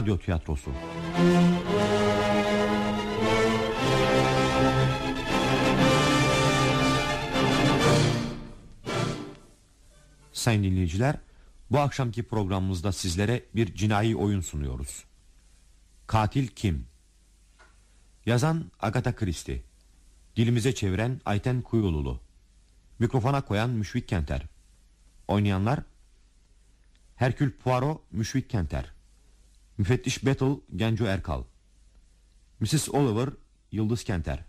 Radyo Tiyatrosu. Sayın dinleyiciler bu akşamki programımızda sizlere bir cinayi oyun sunuyoruz. Katil kim? Yazan Agatha Christie. Dilimize çeviren Ayten Kuyululu. Mikrofona koyan Müşvik Kenter. Oynayanlar Herkül Poirot Müşvik Kenter Müfettiş Battle Genco Erkal. Mrs. Oliver Yıldız Kenter.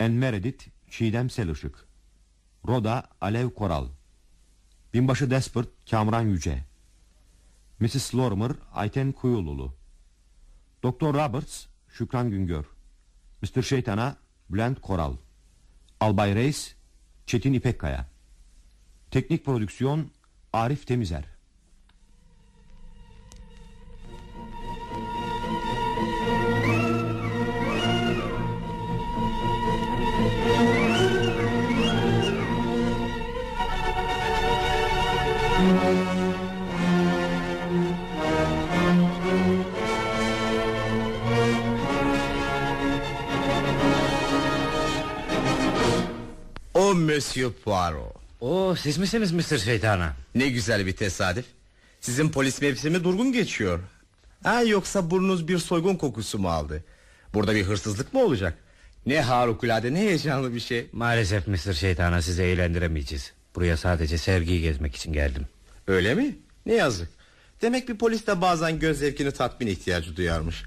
En Meredith Çiğdem Selışık. Roda Alev Koral. Binbaşı Despert Kamran Yüce. Mrs. Lorimer Ayten Kuyululu. Doktor Roberts Şükran Güngör. Mr. Şeytana Bülent Koral. Albay Reis Çetin İpekkaya. Teknik prodüksiyon Arif Temizer Monsieur Poirot. Oo, siz misiniz Mr. Şeytana? Ne güzel bir tesadüf. Sizin polis mevsimi durgun geçiyor. Ha yoksa burnunuz bir soygun kokusu mu aldı? Burada bir hırsızlık mı olacak? Ne harikulade ne heyecanlı bir şey. Maalesef Mr. Şeytana sizi eğlendiremeyeceğiz. Buraya sadece sergiyi gezmek için geldim. Öyle mi? Ne yazık. Demek bir polis de bazen göz zevkini tatmin ihtiyacı duyarmış.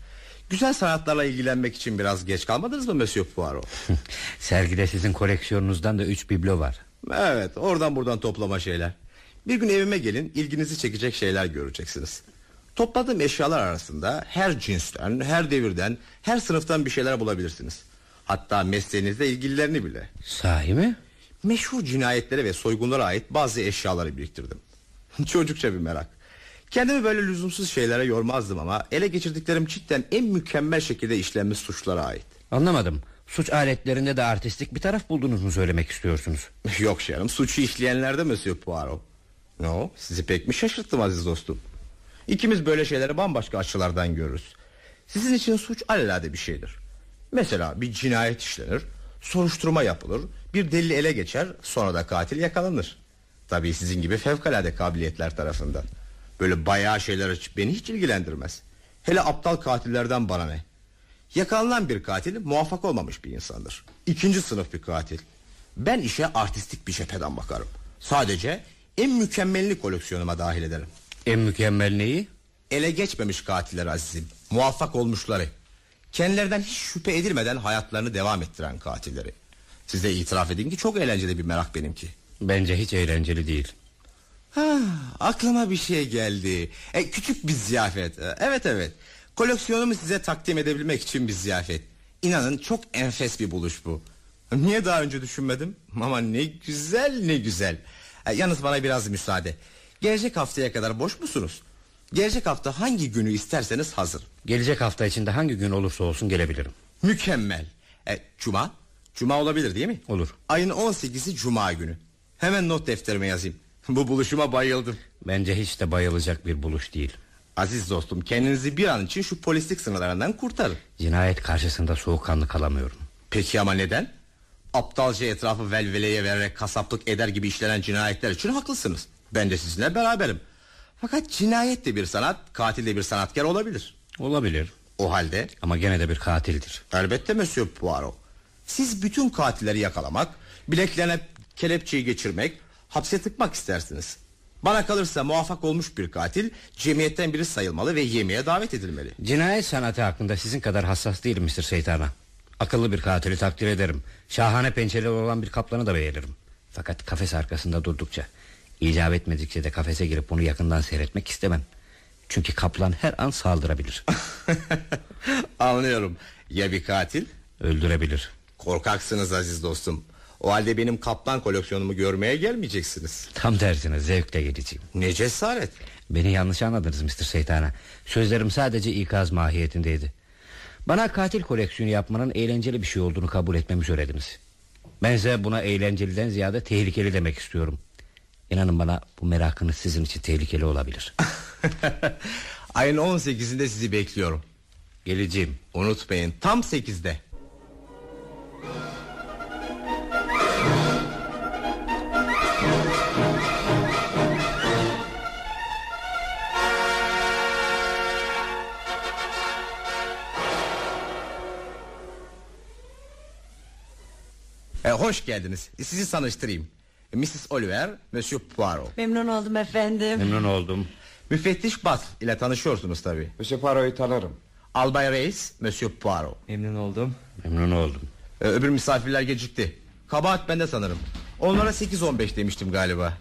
Güzel sanatlarla ilgilenmek için biraz geç kalmadınız mı Monsieur Poirot? Sergide sizin koleksiyonunuzdan da üç biblo var. evet oradan buradan toplama şeyler. Bir gün evime gelin ilginizi çekecek şeyler göreceksiniz. Topladığım eşyalar arasında her cinsten, her devirden, her sınıftan bir şeyler bulabilirsiniz. Hatta mesleğinizle ilgililerini bile. Sahi mi? Meşhur cinayetlere ve soygunlara ait bazı eşyaları biriktirdim. Çocukça bir merak. Kendimi böyle lüzumsuz şeylere yormazdım ama ele geçirdiklerim cidden en mükemmel şekilde işlenmiş suçlara ait. Anlamadım. Suç aletlerinde de artistik bir taraf buldunuz mu söylemek istiyorsunuz? Yok canım suçu işleyenlerde Monsieur Poirot. No, sizi pek mi şaşırttım aziz dostum? İkimiz böyle şeyleri bambaşka açılardan görürüz. Sizin için suç alelade bir şeydir. Mesela bir cinayet işlenir, soruşturma yapılır, bir delil ele geçer, sonra da katil yakalanır. Tabii sizin gibi fevkalade kabiliyetler tarafından. Böyle bayağı şeyler hiç, beni hiç ilgilendirmez. Hele aptal katillerden bana ne? Yakalanan bir katil muvaffak olmamış bir insandır. İkinci sınıf bir katil. Ben işe artistik bir cepheden bakarım. Sadece en mükemmelini koleksiyonuma dahil ederim. En mükemmel neyi? Ele geçmemiş katiller azizim. Muvaffak olmuşları. Kendilerinden hiç şüphe edilmeden hayatlarını devam ettiren katilleri. Siz de itiraf edin ki çok eğlenceli bir merak benimki. Bence hiç eğlenceli değil. Ha, aklıma bir şey geldi. E, küçük bir ziyafet. E, Evet evet. Koleksiyonumu size takdim edebilmek için bir ziyafet. İnanın çok enfes bir buluş bu. Niye daha önce düşünmedim? Ama ne güzel ne güzel. E, yalnız bana biraz müsaade. Gelecek haftaya kadar boş musunuz? Gelecek hafta hangi günü isterseniz hazır. Gelecek hafta içinde hangi gün olursa olsun gelebilirim. Mükemmel. E, Cuma? Cuma olabilir değil mi? Olur. Ayın 18'i Cuma günü. Hemen not defterime yazayım. Bu buluşuma bayıldım. Bence hiç de bayılacak bir buluş değil. Aziz dostum kendinizi bir an için şu polislik sınırlarından kurtarın. Cinayet karşısında soğukkanlı kalamıyorum. Peki ama neden? Aptalca etrafı velveleye vererek kasaplık eder gibi işlenen cinayetler için haklısınız. Ben de sizinle beraberim. Fakat cinayet de bir sanat, katil de bir sanatkar olabilir. Olabilir. O halde Ama gene de bir katildir. elbette Monsieur Poirot. Siz bütün katilleri yakalamak, bileklerine kelepçeyi geçirmek, hapse tıkmak istersiniz. Bana kalırsa muvaffak olmuş bir katil cemiyetten biri sayılmalı ve yemeğe davet edilmeli. Cinayet sanatı hakkında sizin kadar hassas değilim Mr. Şeytana. Akıllı bir katili takdir ederim. Şahane pençeleri olan bir kaplanı da beğenirim. Fakat kafes arkasında durdukça, icap etmedikçe de kafese girip bunu yakından seyretmek istemem. Çünkü kaplan her an saldırabilir. Anlıyorum. Ya bir katil? Öldürebilir. Korkaksınız aziz dostum. O halde benim kaplan koleksiyonumu görmeye gelmeyeceksiniz. Tam tersine zevkle geleceğim. Ne cesaret. Beni yanlış anladınız Mr. Şeytana. Sözlerim sadece ikaz mahiyetindeydi. Bana katil koleksiyonu yapmanın eğlenceli bir şey olduğunu kabul etmemi söylediniz. Bense buna eğlenceliden ziyade tehlikeli demek istiyorum. İnanın bana bu merakınız sizin için tehlikeli olabilir. Ayın 18'inde sizi bekliyorum. Geleceğim. Unutmayın tam 8'de. E, hoş geldiniz. Sizi tanıştırayım. Mrs. Oliver, Monsieur Poirot. Memnun oldum efendim. Memnun oldum. Müfettiş Bat ile tanışıyorsunuz tabi. Monsieur Poirot'u tanırım. Albay Reis, Monsieur Poirot. Memnun oldum. Memnun oldum. Ee, öbür misafirler gecikti. Kabahat bende sanırım. Onlara 8-15 demiştim galiba.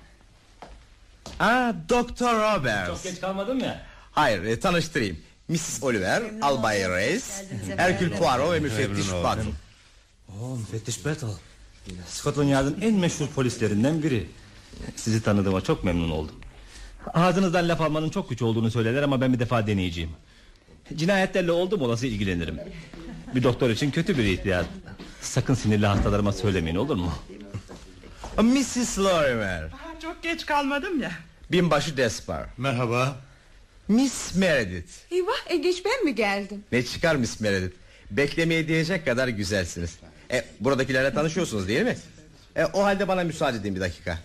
Aa, Doktor Roberts. Çok geç kalmadım ya. Hayır, e, tanıştırayım. Mrs. Oliver, Albay Reis, Herkül Poirot ve müfettiş Bat. Oo, müfettiş Battle. Scotland Yard'ın en meşhur polislerinden biri. Sizi tanıdığıma çok memnun oldum. Ağzınızdan laf almanın çok güç olduğunu söylerler ama ben bir defa deneyeceğim. Cinayetlerle oldum olası ilgilenirim. Bir doktor için kötü bir ihtiyat. Sakın sinirli hastalarıma söylemeyin olur mu? Mrs. Lorimer, Çok geç kalmadım ya. binbaşı Despar. Merhaba. Miss Meredith. Eyvah Egeç ben mi geldim? Ne çıkar Miss Meredith? Beklemeye diyecek kadar güzelsiniz. E, buradakilerle tanışıyorsunuz değil mi? E, o halde bana müsaade edin bir dakika.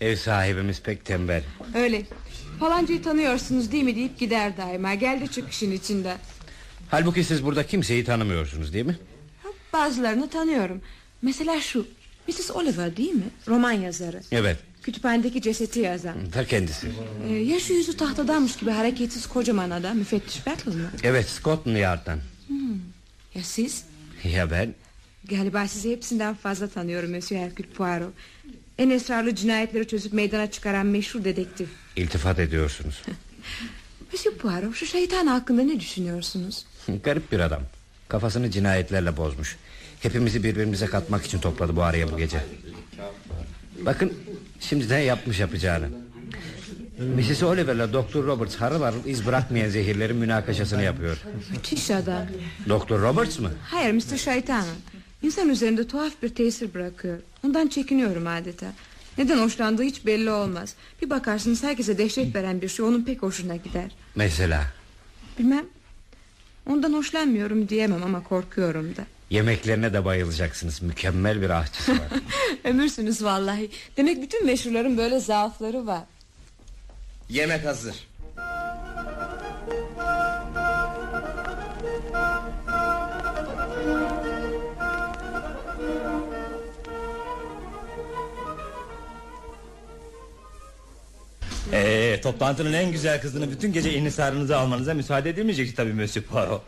Ev sahibimiz pek tembel. Öyle. Falancayı tanıyorsunuz değil mi deyip gider daima. Geldi çıkışın içinde. Halbuki siz burada kimseyi tanımıyorsunuz değil mi? Bazılarını tanıyorum. Mesela şu. Mrs. Oliver değil mi? Roman yazarı. Evet. Kütüphanedeki ceseti yazan. Ta kendisi. Ee, yaşı yüzü tahtadanmış gibi hareketsiz kocaman adam. Müfettiş Battle mı? Evet Scotland Yard'dan. Ya siz? Ya ben? Galiba sizi hepsinden fazla tanıyorum Monsieur Hercule Poirot. En esrarlı cinayetleri çözüp meydana çıkaran meşhur dedektif. İltifat ediyorsunuz. Monsieur Poirot şu şeytan hakkında ne düşünüyorsunuz? Garip bir adam. Kafasını cinayetlerle bozmuş. Hepimizi birbirimize katmak için topladı bu araya bu gece. Bakın şimdiden yapmış yapacağını. Mrs. Oliver'la Doktor Roberts harıl harıl iz bırakmayan zehirlerin münakaşasını yapıyor. Müthiş adam. Doktor Roberts mı? Hayır Mr. Şeytan. İnsan üzerinde tuhaf bir tesir bırakıyor. Ondan çekiniyorum adeta. Neden hoşlandığı hiç belli olmaz. Bir bakarsınız herkese dehşet veren bir şey onun pek hoşuna gider. Mesela Bilmem. Ondan hoşlanmıyorum diyemem ama korkuyorum da. yemeklerine de bayılacaksınız. Mükemmel bir aşçısı var. Ömürsünüz vallahi. Demek bütün meşhurların böyle zaafları var. Yemek hazır. Ee, toplantının en güzel kızını bütün gece inhisarınıza almanıza müsaade edilmeyecek tabii Monsieur Poirot.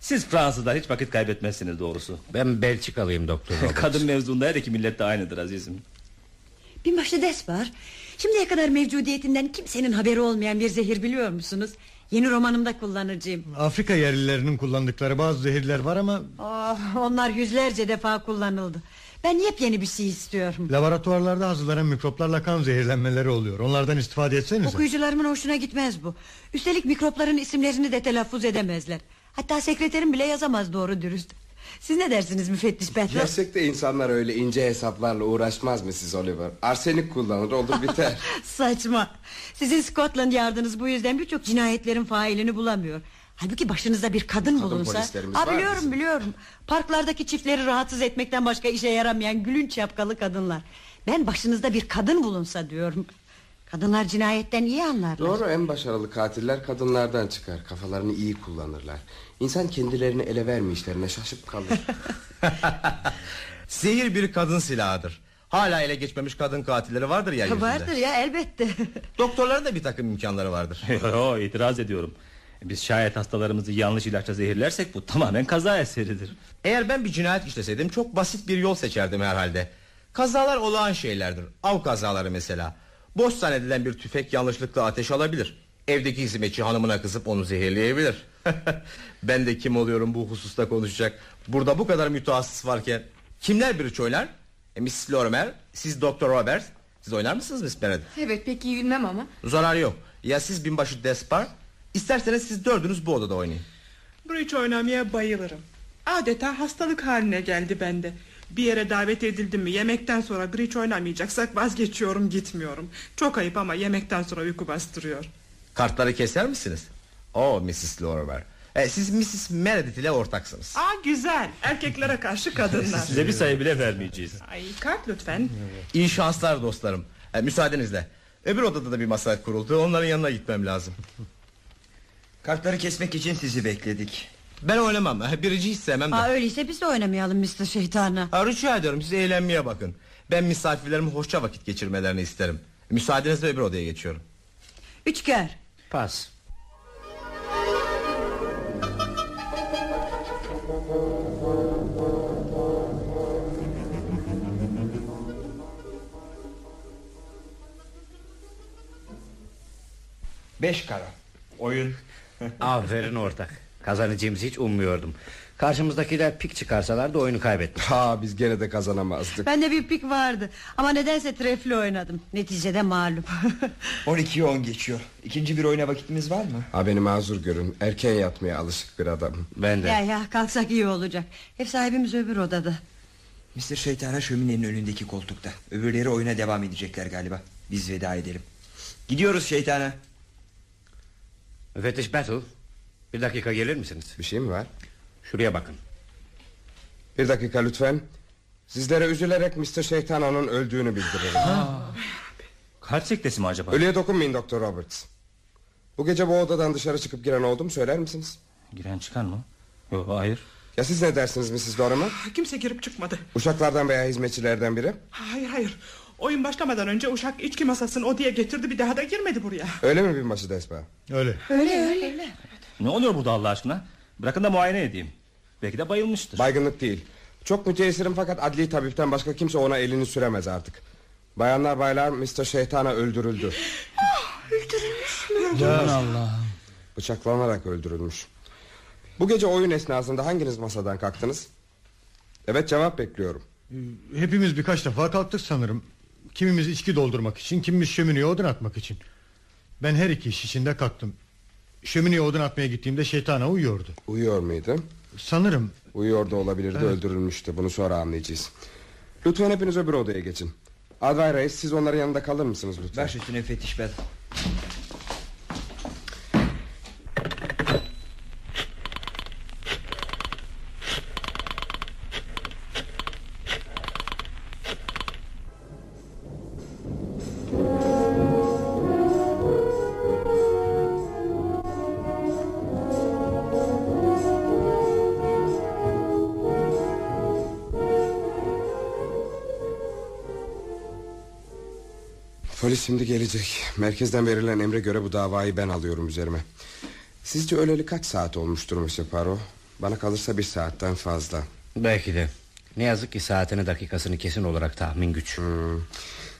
Siz Fransızlar hiç vakit kaybetmezsiniz doğrusu. Ben Belçikalıyım Doktor. Kadın mevzunda her iki millet de aynıdır azizim. Binbaşı Des var. Şimdiye kadar mevcudiyetinden kimsenin haberi olmayan bir zehir biliyor musunuz? Yeni romanımda kullanacağım. Afrika yerlilerinin kullandıkları bazı zehirler var ama Oh, onlar yüzlerce defa kullanıldı. Ben yepyeni bir şey istiyorum. laboratuvarlarda hazırlanan mikroplarla kan zehirlenmeleri oluyor. Onlardan istifade etsenize. Okuyucularımın hoşuna gitmez bu. Üstelik mikropların isimlerini de telaffuz edemezler. Hatta sekreterim bile yazamaz doğru dürüst. Siz ne dersiniz müfettiş Petro? Gerçekte insanlar öyle ince hesaplarla uğraşmaz mı siz Oliver? Arsenik kullanır olur biter. Saçma. Sizin Scotland Yardınız bu yüzden birçok cinayetlerin failini bulamıyor. Halbuki başınızda bir kadın, Kadın bulunsa. Aa, biliyorum bizim. biliyorum. Parklardaki çiftleri rahatsız etmekten başka işe yaramayan gülünç yapkalı kadınlar. Ben başınızda bir kadın bulunsa diyorum. Kadınlar cinayetten iyi anlarlar. Doğru en başarılı katiller kadınlardan çıkar. Kafalarını iyi kullanırlar. İnsan kendilerini ele verme şaşıp kalır. Zehir bir kadın silahıdır. Hala ele geçmemiş kadın katilleri vardır yeryüzünde. Vardır ya elbette. Doktorların da bir takım imkanları vardır. Yo, itiraz ediyorum. Biz şayet hastalarımızı yanlış ilaçla zehirlersek bu tamamen kaza eseridir. Eğer ben bir cinayet işleseydim çok basit bir yol seçerdim herhalde. Kazalar olağan şeylerdir. Av kazaları mesela. Boş zannedilen bir tüfek yanlışlıkla ateş alabilir. Evdeki hizmetçi hanımına kızıp onu zehirleyebilir. ben de kim oluyorum bu hususta konuşacak. Burada bu kadar mütehassıs varken. Kimler bir oynar? E, Miss Lorimer, siz Doktor Robert. Siz oynar mısınız Miss Meredith? Evet pek iyi bilmem ama. Zarar yok. Ya siz binbaşı Despar? İsterseniz siz dördünüz bu odada oynayın. Bridge oynamaya bayılırım. Adeta hastalık haline geldi bende. Bir yere davet edildim mi yemekten sonra bridge oynamayacaksak vazgeçiyorum gitmiyorum. Çok ayıp ama yemekten sonra uyku bastırıyor. Kartları keser misiniz? O Mrs. Lorimer. E, siz Mrs. Meredith ile ortaksınız. Aa güzel. Erkeklere karşı kadınlar. Size bir sayı bile vermeyeceğiz. Ay kart lütfen. İyi şanslar dostlarım. E, müsaadenizle. Öbür odada da bir masa kuruldu. Onların yanına gitmem lazım. Kartları kesmek için sizi bekledik. Ben oynamam. Birici hiç sevmem de. Aa, öyleyse biz de oynamayalım Mr. Şeytana. Ha, rica ediyorum siz eğlenmeye bakın. Ben misafirlerimi hoşça vakit geçirmelerini isterim. Müsaadenizle öbür odaya geçiyorum. Üçger. Pas. Beş kara. Oyun. Aferin ortak. Kazanacağımızı hiç ummuyordum. Karşımızdakiler pik çıkarsalar da oyunu kaybettik. Ha biz gene de kazanamazdık. Bende bir pik vardı ama nedense trefli oynadım. Neticede malum. 12'ye 10 geçiyor. İkinci bir oyuna vakitimiz var mı? Ha beni mazur görün. Erken yatmaya alışık bir adamım. Ben de. ya ya kalksak iyi olacak. Ev sahibimiz öbür odada. Mr. Şeytana şöminenin önündeki koltukta. Öbürleri oyuna devam edecekler galiba. Biz veda edelim. Gidiyoruz şeytana. Müfettiş Battle. Bir dakika gelir misiniz? Bir şey mi var? Şuraya bakın. Bir dakika lütfen. Sizlere üzülerek Mr. Şeytana'nın öldüğünü bildiririm. Kalp sektesi mi acaba? Ölüye dokunmayın Doktor Roberts. Bu gece bu odadan dışarı çıkıp giren oldu mu söyler misiniz? Giren çıkan mı? Yok hayır. Ya siz ne dersiniz Mrs. Lorimer? Kimse girip çıkmadı. Uşaklardan veya hizmetçilerden biri? Hayır hayır. Oyun başlamadan önce uşak içki masasını odaya getirdi bir daha da girmedi buraya. Öyle mi binbaşı Despa? Öyle. Öyle öyle. Ne oluyor burada Allah aşkına? Bırakın da muayene edeyim. Belki de bayılmıştır. Baygınlık değil. Çok müteessirim fakat adli tabipten başka kimse ona elini süremez artık. Bayanlar baylar Mr. Şeytana öldürüldü. Bıçaklanarak öldürülmüş. Bu gece oyun esnasında hanginiz masadan kalktınız? Evet cevap bekliyorum. Hepimiz birkaç defa kalktık sanırım. Kimimiz içki doldurmak için, kimimiz şömineye odun atmak için. Ben her iki iş içinde kalktım. Şömineye odun atmaya gittiğimde şeytana uyuyordu. Uyuyor muydu? Sanırım Uyuyor da olabilirdi Evet. öldürülmüştü bunu sonra anlayacağız. Lütfen hepiniz öbür odaya geçin. Advay Reis siz onların yanında kalır mısınız lütfen? Baş üstüne fetiş ben. Gelecek. Merkezden verilen emre göre bu davayı ben alıyorum üzerime. Sizce öleli kaç saat olmuştur Monsieur Poirot? Bana kalırsa bir saatten fazla. Belki de. Ne yazık ki saatini dakikasını kesin olarak tahmin güç. Hmm.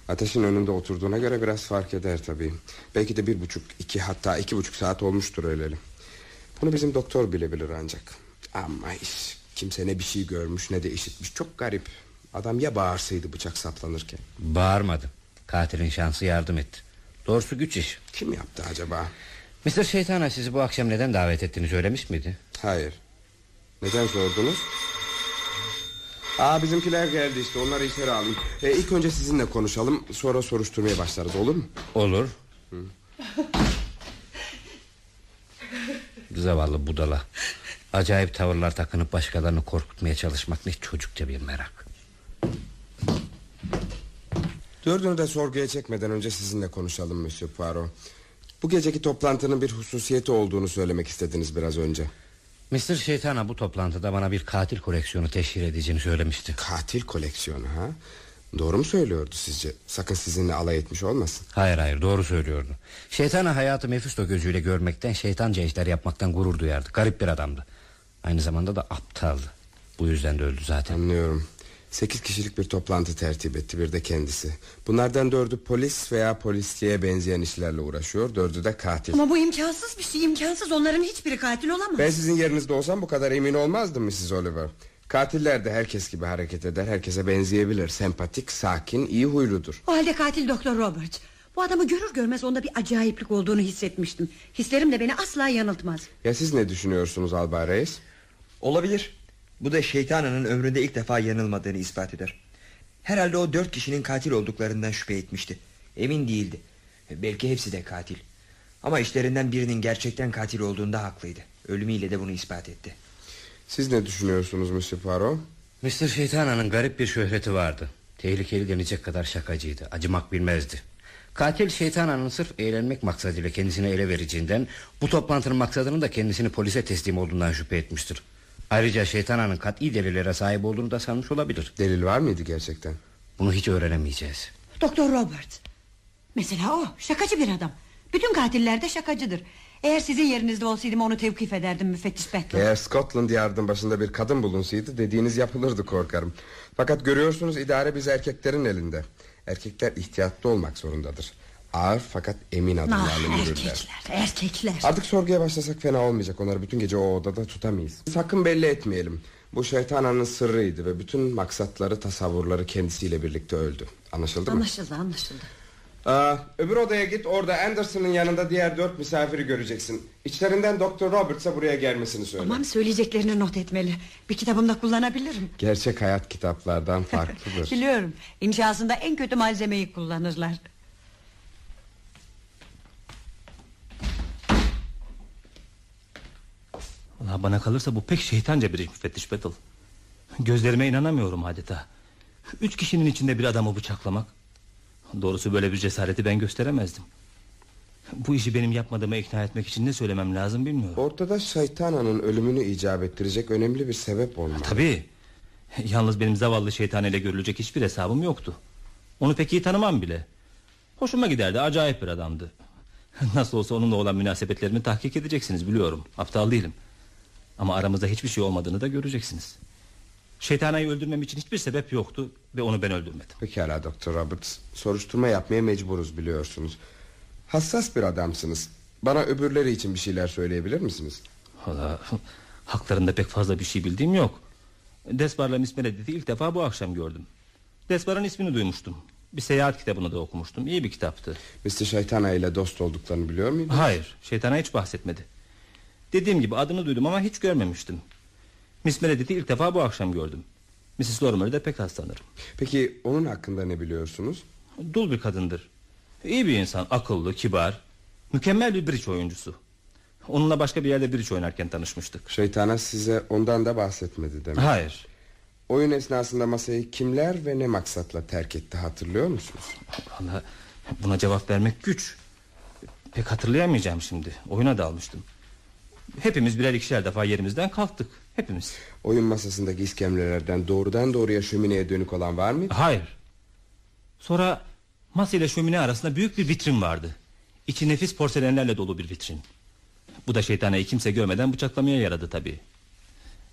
Ateşin önünde oturduğuna göre biraz fark eder tabii. Belki de bir buçuk, iki hatta iki buçuk saat olmuştur öleli. Bunu bizim doktor bilebilir ancak. Ama iş, kimse ne bir şey görmüş ne de işitmiş. Çok garip. Adam ya bağırsaydı bıçak saplanırken. Bağırmadı. Katilin şansı yardım etti. Doğrusu güç iş. Kim yaptı acaba? Mr. Şeytana sizi bu akşam neden davet ettiğini söylemiş miydi? Hayır. Neden sordunuz? Aa bizimkiler geldi işte onları içeri alayım. E, ilk önce sizinle konuşalım sonra soruşturmaya başlarız olur mu? Olur. Zavallı budala. Acayip tavırlar takınıp başkalarını korkutmaya çalışmak ne çocukça bir merak. Dördünü de sorguya çekmeden önce sizinle konuşalım Monsieur Poirot. Bu geceki toplantının bir hususiyeti olduğunu söylemek istediniz biraz önce. Mr. Şeytana bu toplantıda bana bir katil koleksiyonu teşhir edeceğini söylemişti. Katil koleksiyonu ha? Doğru mu söylüyordu sizce? Sakın sizinle alay etmiş olmasın. Hayır hayır doğru söylüyordu. Şeytana hayatı Mefisto gözüyle görmekten şeytanca işler yapmaktan gurur duyardı. Garip bir adamdı. Aynı zamanda da aptaldı. Bu yüzden de öldü zaten. Anlıyorum. Sekiz kişilik bir toplantı tertip etti bir de kendisi. Bunlardan dördü polis veya polisliğe benzeyen işlerle uğraşıyor. Dördü de katil. Ama bu imkansız bir şey imkansız onların hiçbiri katil olamaz. Ben sizin yerinizde olsam bu kadar emin olmazdım Mrs. Oliver. Katiller de herkes gibi hareket eder. Herkese benzeyebilir. Sempatik, sakin, iyi huyludur. O halde katil Doktor Robert. Bu adamı görür görmez onda bir acayiplik olduğunu hissetmiştim. Hislerim de beni asla yanıltmaz. Ya siz ne düşünüyorsunuz Albay Reis? Olabilir. Bu da şeytanının ömründe ilk defa yanılmadığını ispat eder. Herhalde o dört kişinin katil olduklarından şüphe etmişti. Emin değildi. Belki hepsi de katil. Ama işlerinden birinin gerçekten katil olduğunda haklıydı. Ölümüyle de bunu ispat etti. Siz ne düşünüyorsunuz Monsieur Poirot? Mr. Şeytana'nın garip bir şöhreti vardı. Tehlikeli denecek kadar şakacıydı. Acımak bilmezdi. Katil Şeytana'nın sırf eğlenmek maksadıyla kendisine ele vereceğinden... ...bu toplantının maksadının da kendisini polise teslim olduğundan şüphe etmiştir. Ayrıca Şeytana'nın kat'i delillere sahip olduğunu da sanmış olabilir. Delil var mıydı gerçekten? Bunu hiç öğrenemeyeceğiz. Doktor Robert. Mesela o şakacı bir adam. Bütün katiller de şakacıdır. Eğer sizin yerinizde olsaydım onu tevkif ederdim müfettiş Battle. Eğer Scotland Yard'ın başında bir kadın bulunsaydı dediğiniz yapılırdı korkarım. Fakat görüyorsunuz idare biz erkeklerin elinde. Erkekler ihtiyatlı olmak zorundadır. Ağır fakat emin adımlarla Ah, yürürler. erkekler, erkekler. Artık sorguya başlasak fena olmayacak. Onları bütün gece o odada tutamayız. Sakın belli etmeyelim. Bu şeytananın sırrıydı ve bütün maksatları, tasavvurları kendisiyle birlikte öldü. Anlaşıldı mı? Anlaşıldı anlaşıldı. Aa, öbür odaya git orada Anderson'ın yanında diğer dört misafiri göreceksin. İçlerinden Doktor Roberts'a buraya gelmesini söyle. Aman söyleyeceklerini not etmeli. Bir kitabımda kullanabilirim. Gerçek hayat kitaplardan farklıdır. Biliyorum. İnşasında en kötü malzemeyi kullanırlar. Vallahi bana kalırsa bu pek şeytanca bir iş müfettiş Battle. Gözlerime inanamıyorum adeta. Üç kişinin içinde bir adamı bıçaklamak. Doğrusu böyle bir cesareti ben gösteremezdim. Bu işi benim yapmadığıma ikna etmek için ne söylemem lazım bilmiyorum. Ortada şeytananın ölümünü icap ettirecek önemli bir sebep olmalı. Tabii. Yalnız benim zavallı şeytan ile görülecek hiçbir hesabım yoktu. Onu pek iyi tanımam bile. Hoşuma giderdi acayip bir adamdı. Nasıl olsa onunla olan münasebetlerimi tahkik edeceksiniz biliyorum. Aptal değilim. Ama aramızda hiçbir şey olmadığını da göreceksiniz. Şeytanayı öldürmem için hiçbir sebep yoktu ve onu ben öldürmedim. Pekala Doktor Roberts. Soruşturma yapmaya mecburuz biliyorsunuz. Hassas bir adamsınız. Bana öbürleri için bir şeyler söyleyebilir misiniz? Valla haklarında pek fazla bir şey bildiğim yok. Desbar'la Miss Meredith'i ilk defa bu akşam gördüm. Desbar'ın ismini duymuştum. Bir seyahat kitabını da okumuştum. İyi bir kitaptı. Mr. Şeytana ile dost olduklarını biliyor muydunuz? Hayır, şeytana hiç bahsetmedi. Dediğim gibi adını duydum ama hiç görmemiştim. Miss Meredith'i ilk defa bu akşam gördüm. Mrs. Lorimer'ı da pek az tanırım. Peki onun hakkında ne biliyorsunuz? Dul bir kadındır. İyi bir insan, akıllı, kibar. Mükemmel bir bridge oyuncusu. Onunla başka bir yerde bridge oynarken tanışmıştık. Şeytana size ondan da bahsetmedi demek. Hayır. Oyun esnasında masayı kimler ve ne maksatla terk etti hatırlıyor musunuz? Vallahi buna cevap vermek güç. Pek hatırlayamayacağım şimdi. Oyuna dalmıştım. Hepimiz birer ikişer defa yerimizden kalktık. Hepimiz. Oyun masasındaki iskemlelerden doğrudan doğruya şömineye dönük olan var mıydı? Hayır. Sonra masa ile şömine arasında büyük bir vitrin vardı. İçi nefis porselenlerle dolu bir vitrin. Bu da şeytanayı kimse görmeden bıçaklamaya yaradı tabii.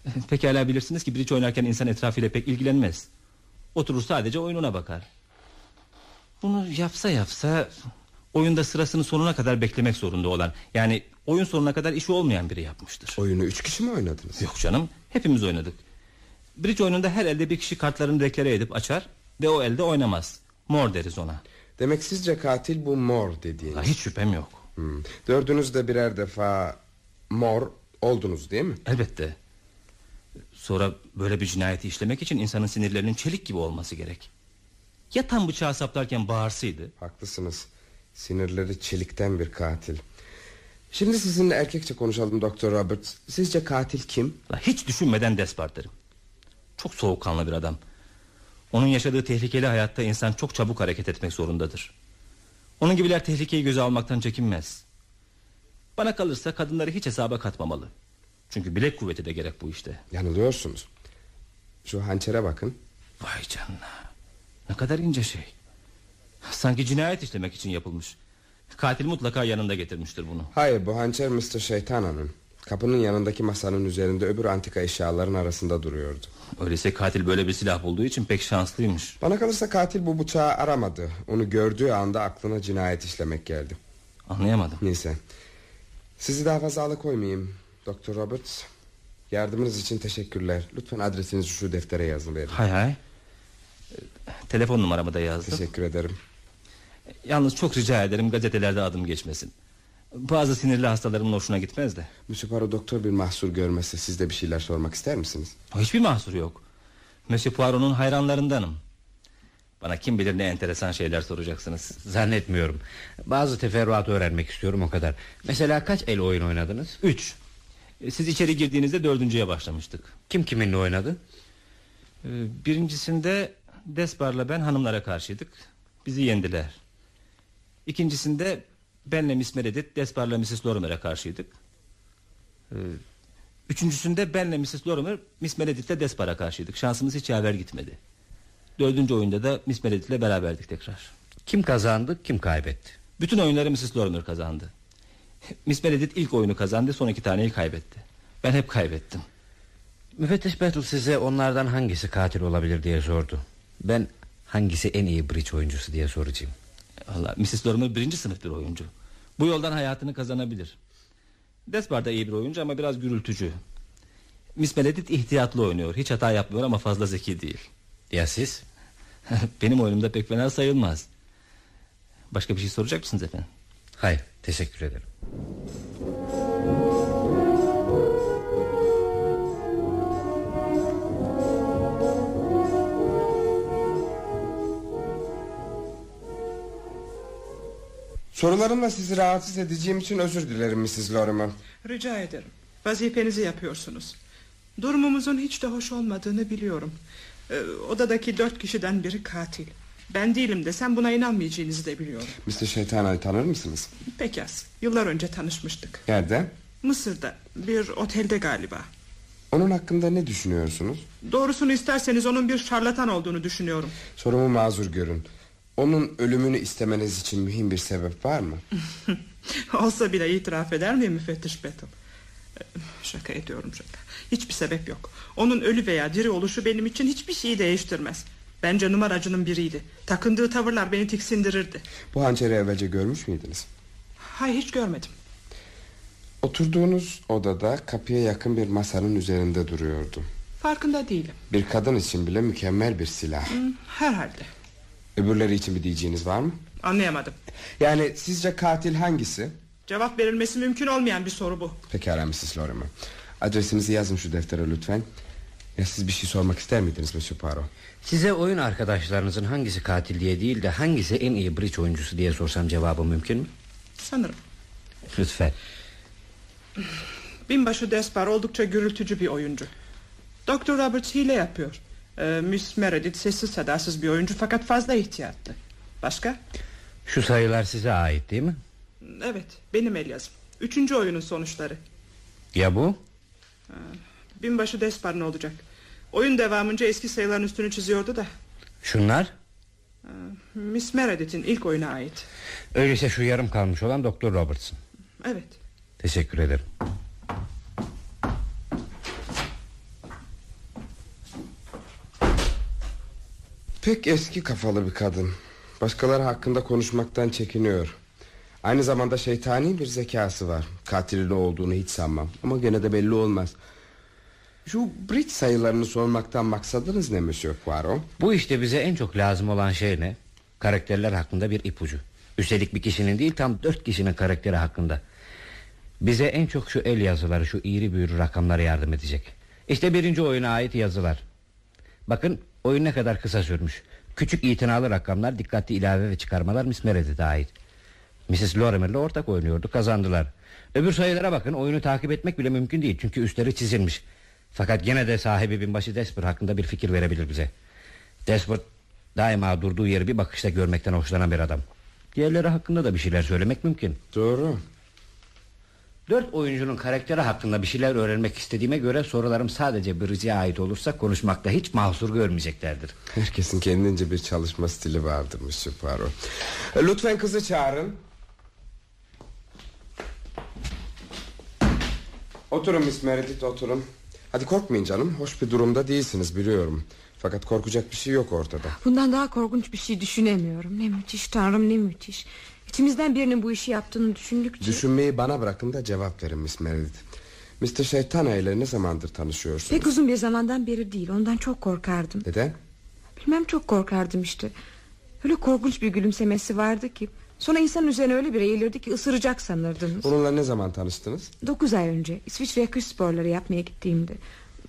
Pekala bilirsiniz ki bridge oynarken insan etrafıyla pek ilgilenmez. Oturur sadece oyununa bakar. Bunu yapsa yapsa oyunda sırasını sonuna kadar beklemek zorunda olan yani oyun sonuna kadar işi olmayan biri yapmıştır. Oyunu üç kişi mi oynadınız? Yok canım hepimiz oynadık. Bridge oyununda her elde bir kişi kartlarını deklare edip açar ve o elde oynamaz. Mor deriz ona. Demek sizce katil bu mor dediğiniz. Ha, hiç şüphem yok. Hmm. Dördünüz de birer defa mor oldunuz değil mi? Elbette. Sonra böyle bir cinayeti işlemek için insanın sinirlerinin çelik gibi olması gerek. Ya tam bıçağı saplarken bağırsaydı? Haklısınız. Sinirleri çelikten bir katil. Şimdi sizinle erkekçe konuşalım Doktor Roberts. Sizce katil kim? La hiç düşünmeden Despard derim. Çok soğukkanlı bir adam. Onun yaşadığı tehlikeli hayatta insan çok çabuk hareket etmek zorundadır. Onun gibiler tehlikeyi göze almaktan çekinmez. Bana kalırsa kadınları hiç hesaba katmamalı. Çünkü bilek kuvveti de gerek bu işte. Yanılıyorsunuz. Şu hançere bakın. Vay canına. Ne kadar ince şey. Sanki cinayet işlemek için yapılmış. Katil mutlaka yanında getirmiştir bunu. Hayır bu hançer Mr. Şeytana'nın. Kapının yanındaki masanın üzerinde öbür antika eşyaların arasında duruyordu. Öyleyse katil böyle bir silah bulduğu için pek şanslıymış. Bana kalırsa katil bu bıçağı aramadı. Onu gördüğü anda aklına cinayet işlemek geldi. Anlayamadım. Neyse. Sizi daha fazla alıkoymayayım. Doktor Roberts. Yardımınız için teşekkürler. Lütfen adresinizi şu deftere yazın verin. Hay hay. Telefon numaramı da yazdım. Teşekkür ederim. Yalnız çok rica ederim gazetelerde adım geçmesin. Bazı sinirli hastalarımın hoşuna gitmez de. Monsieur Poirot doktor bir mahsur görmezse siz de bir şeyler sormak ister misiniz? Hiçbir mahsur yok. Monsieur Poirot'un hayranlarındanım. Bana kim bilir ne enteresan şeyler soracaksınız. Zannetmiyorum. Bazı teferruatı öğrenmek istiyorum o kadar. Mesela kaç el oyun oynadınız? Üç. E, Siz içeri girdiğinizde dördüncüye başlamıştık. Kim kiminle oynadı? Ee, Birincisinde Despar'la ben hanımlara karşıydık. Bizi yendiler. İkincisinde benle Miss Meredith Despar'la Mrs. Lorimer'e karşıydık. Ee, Üçüncüsünde benle Mrs. Lorimer Miss Meredith'le Despar'a karşıydık. Şansımız hiç yaver gitmedi. Dördüncü oyunda da Miss Meredith'le beraberdik tekrar. Kim kazandı kim kaybetti? Bütün oyunları Mrs. Lorimer kazandı. Miss Meredith ilk oyunu kazandı son iki taneyi kaybetti. Ben hep kaybettim. Müfettiş Battle size onlardan hangisi katil olabilir diye sordu. Ben hangisi en iyi bridge oyuncusu diye soracağım. Allah, Mrs. Lorimer birinci sınıf bir oyuncu. Bu yoldan hayatını kazanabilir. Despard da iyi bir oyuncu ama biraz gürültücü. Miss Meredith ihtiyatlı oynuyor. Hiç hata yapmıyor ama fazla zeki değil. Ya siz? Benim oyunumda pek fena sayılmaz. Başka bir şey soracak mısınız efendim? Hayır teşekkür ederim. Sorularımla sizi rahatsız edeceğim için özür dilerim Mrs. Lorimer. Rica ederim. Vazifenizi yapıyorsunuz. Durumumuzun hiç de hoş olmadığını biliyorum. Ee, odadaki dört kişiden biri katil. Ben değilim desem buna inanmayacağınızı da biliyorum. Mr. Şeytana'yı tanır mısınız? Peki az. Yıllar önce tanışmıştık. Nerede? Mısır'da bir otelde galiba. Onun hakkında ne düşünüyorsunuz? Doğrusunu isterseniz onun bir şarlatan olduğunu düşünüyorum. Sorumu mazur görün. Onun ölümünü istemeniz için mühim bir sebep var mı? Olsa bile itiraf eder mi müfettiş Battle? Ee, Şaka ediyorum şaka. Hiçbir sebep yok. Onun ölü veya diri oluşu benim için hiçbir şeyi değiştirmez. Bence numaracının biriydi. Takındığı tavırlar beni tiksindirirdi. Bu hançeri evvelce görmüş müydünüz? Hayır hiç görmedim. Oturduğunuz odada kapıya yakın bir masanın üzerinde duruyordu. Farkında değilim. Bir kadın için bile mükemmel bir silah. Herhalde. Öbürleri için bir diyeceğiniz var mı? Anlayamadım. Yani sizce katil hangisi? Cevap verilmesi mümkün olmayan bir soru bu. Pekala Mrs. Lorimer. Adresinizi yazın şu deftere lütfen. Ya siz bir şey sormak ister miydiniz Monsieur Poirot? Size oyun arkadaşlarınızın hangisi katil diye değil de hangisi en iyi bridge oyuncusu diye sorsam cevabı mümkün mü? Sanırım. Lütfen. Binbaşı Despar oldukça gürültücü bir oyuncu. Dr. Roberts hile yapıyor. Ee, Miss Meredith sessiz sedasız bir oyuncu fakat fazla ihtiyatlı. Başka? Şu sayılar size ait değil mi? Evet benim el yazım. Üçüncü oyunun sonuçları. Ya bu? Binbaşı Despar ne olacak? Oyun devamınca eski sayıların üstünü çiziyordu da. Şunlar? Miss Meredith'in ilk oyuna ait. Öyleyse şu yarım kalmış olan Doktor Robertson. Evet. Teşekkür ederim. Pek eski kafalı bir kadın. Başkaları hakkında konuşmaktan çekiniyor. Aynı zamanda şeytani bir zekası var. Katili ne olduğunu hiç sanmam. Ama gene de belli olmaz. Şu bridge sayılarını sormaktan maksadınız ne Monsieur Poirot? Bu işte bize en çok lazım olan şey ne? Karakterler hakkında bir ipucu. Üstelik bir kişinin değil tam dört kişinin karakteri hakkında. Bize en çok şu el yazıları şu iğri büğrü rakamlara yardım edecek. İşte birinci oyuna ait yazılar. Bakın oyun ne kadar kısa sürmüş. Küçük itinalı rakamlar dikkatli ilave ve çıkarmalar Miss Meredith'e ait. Mrs. Lorimer'le ortak oynuyordu kazandılar. Öbür sayılara bakın oyunu takip etmek bile mümkün değil. Çünkü üstleri çizilmiş. Fakat gene de sahibi binbaşı Desper hakkında bir fikir verebilir bize. Desper daima durduğu yeri bir bakışta görmekten hoşlanan bir adam. Diğerleri hakkında da bir şeyler söylemek mümkün. Doğru. Dört oyuncunun karakteri hakkında bir şeyler öğrenmek istediğime göre sorularım sadece Bridge'e ait olursa konuşmakta hiç mahsur görmeyeceklerdir. Herkesin kendince bir çalışma stili vardır Monsieur Poirot. E, Lütfen kızı çağırın. Oturun Miss Meredith oturun. Hadi korkmayın canım. Hoş bir durumda değilsiniz biliyorum. Fakat korkacak bir şey yok ortada. Bundan daha korkunç bir şey düşünemiyorum. Ne müthiş tanrım ne müthiş. İçimizden birinin bu işi yaptığını düşündükçe... Düşünmeyi bana bırakın da cevap verin Miss Meredith. Mr. Şeytana ile ne zamandır tanışıyorsunuz? Pek uzun bir zamandan beri değil. Ondan çok korkardım. Neden? Bilmem çok korkardım işte. Öyle korkunç bir gülümsemesi vardı ki... Sonra insan üzerine öyle bir eğilirdi ki ısıracak sanırdınız. Onunla ne zaman tanıştınız? Dokuz ay önce İsviçre'ye kış sporları yapmaya gittiğimde.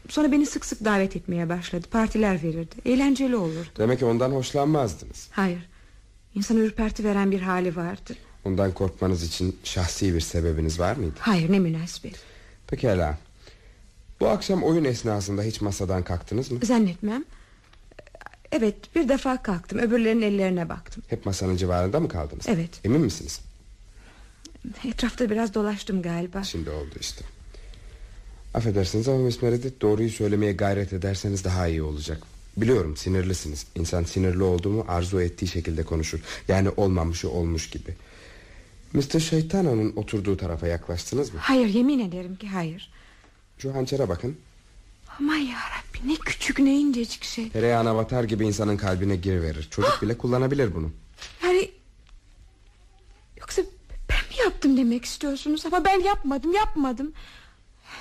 Sonra beni sık sık davet etmeye başladı Partiler verirdi eğlenceli olurdu Demek ki ondan hoşlanmazdınız Hayır İnsanı ürperti veren bir hali vardı Ondan korkmanız için şahsi bir sebebiniz var mıydı? Hayır ne münasebet Pekala Bu akşam oyun esnasında hiç masadan kalktınız mı? Zannetmem Evet bir defa kalktım öbürlerinin ellerine baktım Hep masanın civarında mı kaldınız? Evet. Emin misiniz? Etrafta biraz dolaştım galiba Şimdi oldu işte Affedersiniz ama Miss Meredith doğruyu söylemeye gayret ederseniz daha iyi olacak Biliyorum sinirlisiniz. İnsan sinirli olduğumu arzu ettiği şekilde konuşur. Yani olmamışı olmuş gibi. Mr. Şeytana'nın oturduğu tarafa yaklaştınız mı? Hayır yemin ederim ki hayır. Şu hançere bakın. Aman yarabbi ne küçük ne incecik şey. Tereyağına batar gibi insanın kalbine giriverir Çocuk bile kullanabilir bunu. Yani Yoksa ben mi yaptım demek istiyorsunuz? Ama ben yapmadım yapmadım.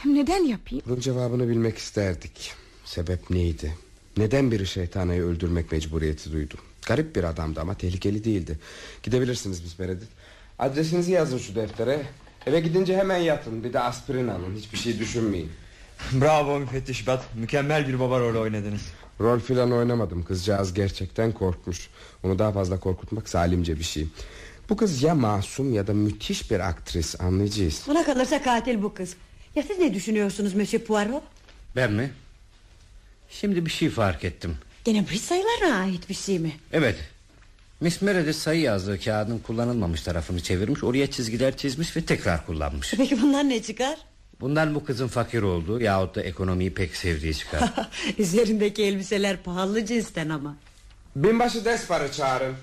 Neden yapayım? Bunun cevabını bilmek isterdik. Sebep neydi Neden biri şeytanayı öldürmek mecburiyeti duydu? Garip bir adamdı ama tehlikeli değildi. Gidebilirsiniz Miss Meredith Adresinizi yazın şu deftere. Eve gidince hemen yatın. Bir de aspirin alın. Hiçbir şey düşünmeyin. Bravo müfettiş Bat. Mükemmel bir baba rolü oynadınız. Rol filan oynamadım. Kızcağız gerçekten korkmuş. Onu daha fazla korkutmak zalimce bir şey. Bu kız ya masum ya da müthiş bir aktris. Anlayacağız. Buna kalırsa katil bu kız. Ya siz ne düşünüyorsunuz Monsieur Poirot? Ben mi? Şimdi bir şey fark ettim. Gene bu sayılarına ait bir şey mi? Evet. Miss Meredith sayı yazdığı kağıdın kullanılmamış tarafını çevirmiş Oraya çizgiler çizmiş ve tekrar kullanmış. Peki bundan ne çıkar? Bundan bu kızın fakir olduğu Yahut da ekonomiyi pek sevdiği çıkar. Üzerindeki elbiseler pahalı cinsten ama. Binbaşı Despar'ı çağırın.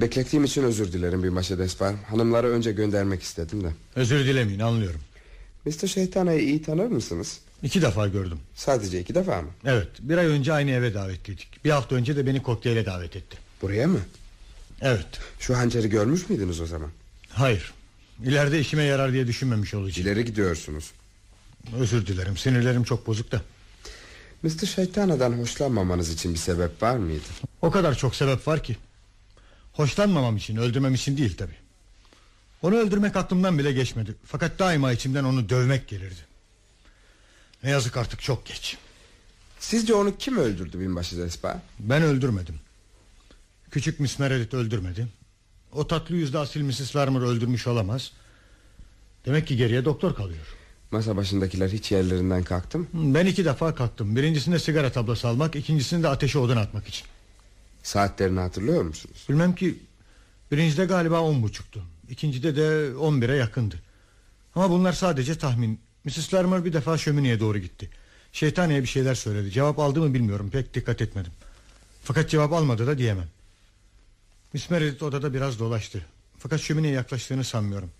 Beklettiğim için özür dilerim Binbaşı Despar Hanımları önce göndermek istedim de. Özür dilemeyin anlıyorum Mr. Şeytana'yı iyi tanır mısınız? İki defa gördüm Sadece iki defa mı? Evet bir ay önce aynı eve davetliydik Bir hafta önce de beni kokteyle davet etti Buraya mı? Evet Şu hançeri görmüş müydünüz o zaman? Hayır İleride işime yarar diye düşünmemiş olacağım İleri gidiyorsunuz Özür dilerim sinirlerim çok bozuk da Mr. Şeytana'dan hoşlanmamanız için bir sebep var mıydı? O kadar çok sebep var ki Hoşlanmamam için öldürmem için değil tabi Onu öldürmek aklımdan bile geçmedi. Fakat daima içimden onu dövmek gelirdi. Ne yazık artık çok geç. Sizce onu kim öldürdü Binbaşı Despar? Ben öldürmedim. Küçük Miss Meredith öldürmedi. O tatlı yüzlü asil Mrs. Larmer öldürmüş olamaz. Demek ki geriye doktor kalıyor. Masa başındakiler hiç yerlerinden kalktı mı? Ben iki defa kalktım. Birincisinde sigara tablası almak ikincisinde ateşe odun atmak için. Saatlerini hatırlıyor musunuz? Bilmem ki Birincide galiba on buçuktu İkincide de on bire yakındı. Ama bunlar sadece tahmin. Mrs. Larmer bir defa şömineye doğru gitti. Şeytaniye bir şeyler söyledi. Cevap aldı mı bilmiyorum. Pek dikkat etmedim. Fakat cevap almadı da diyemem. Miss Meredith odada biraz dolaştı. Fakat şömineye yaklaştığını sanmıyorum.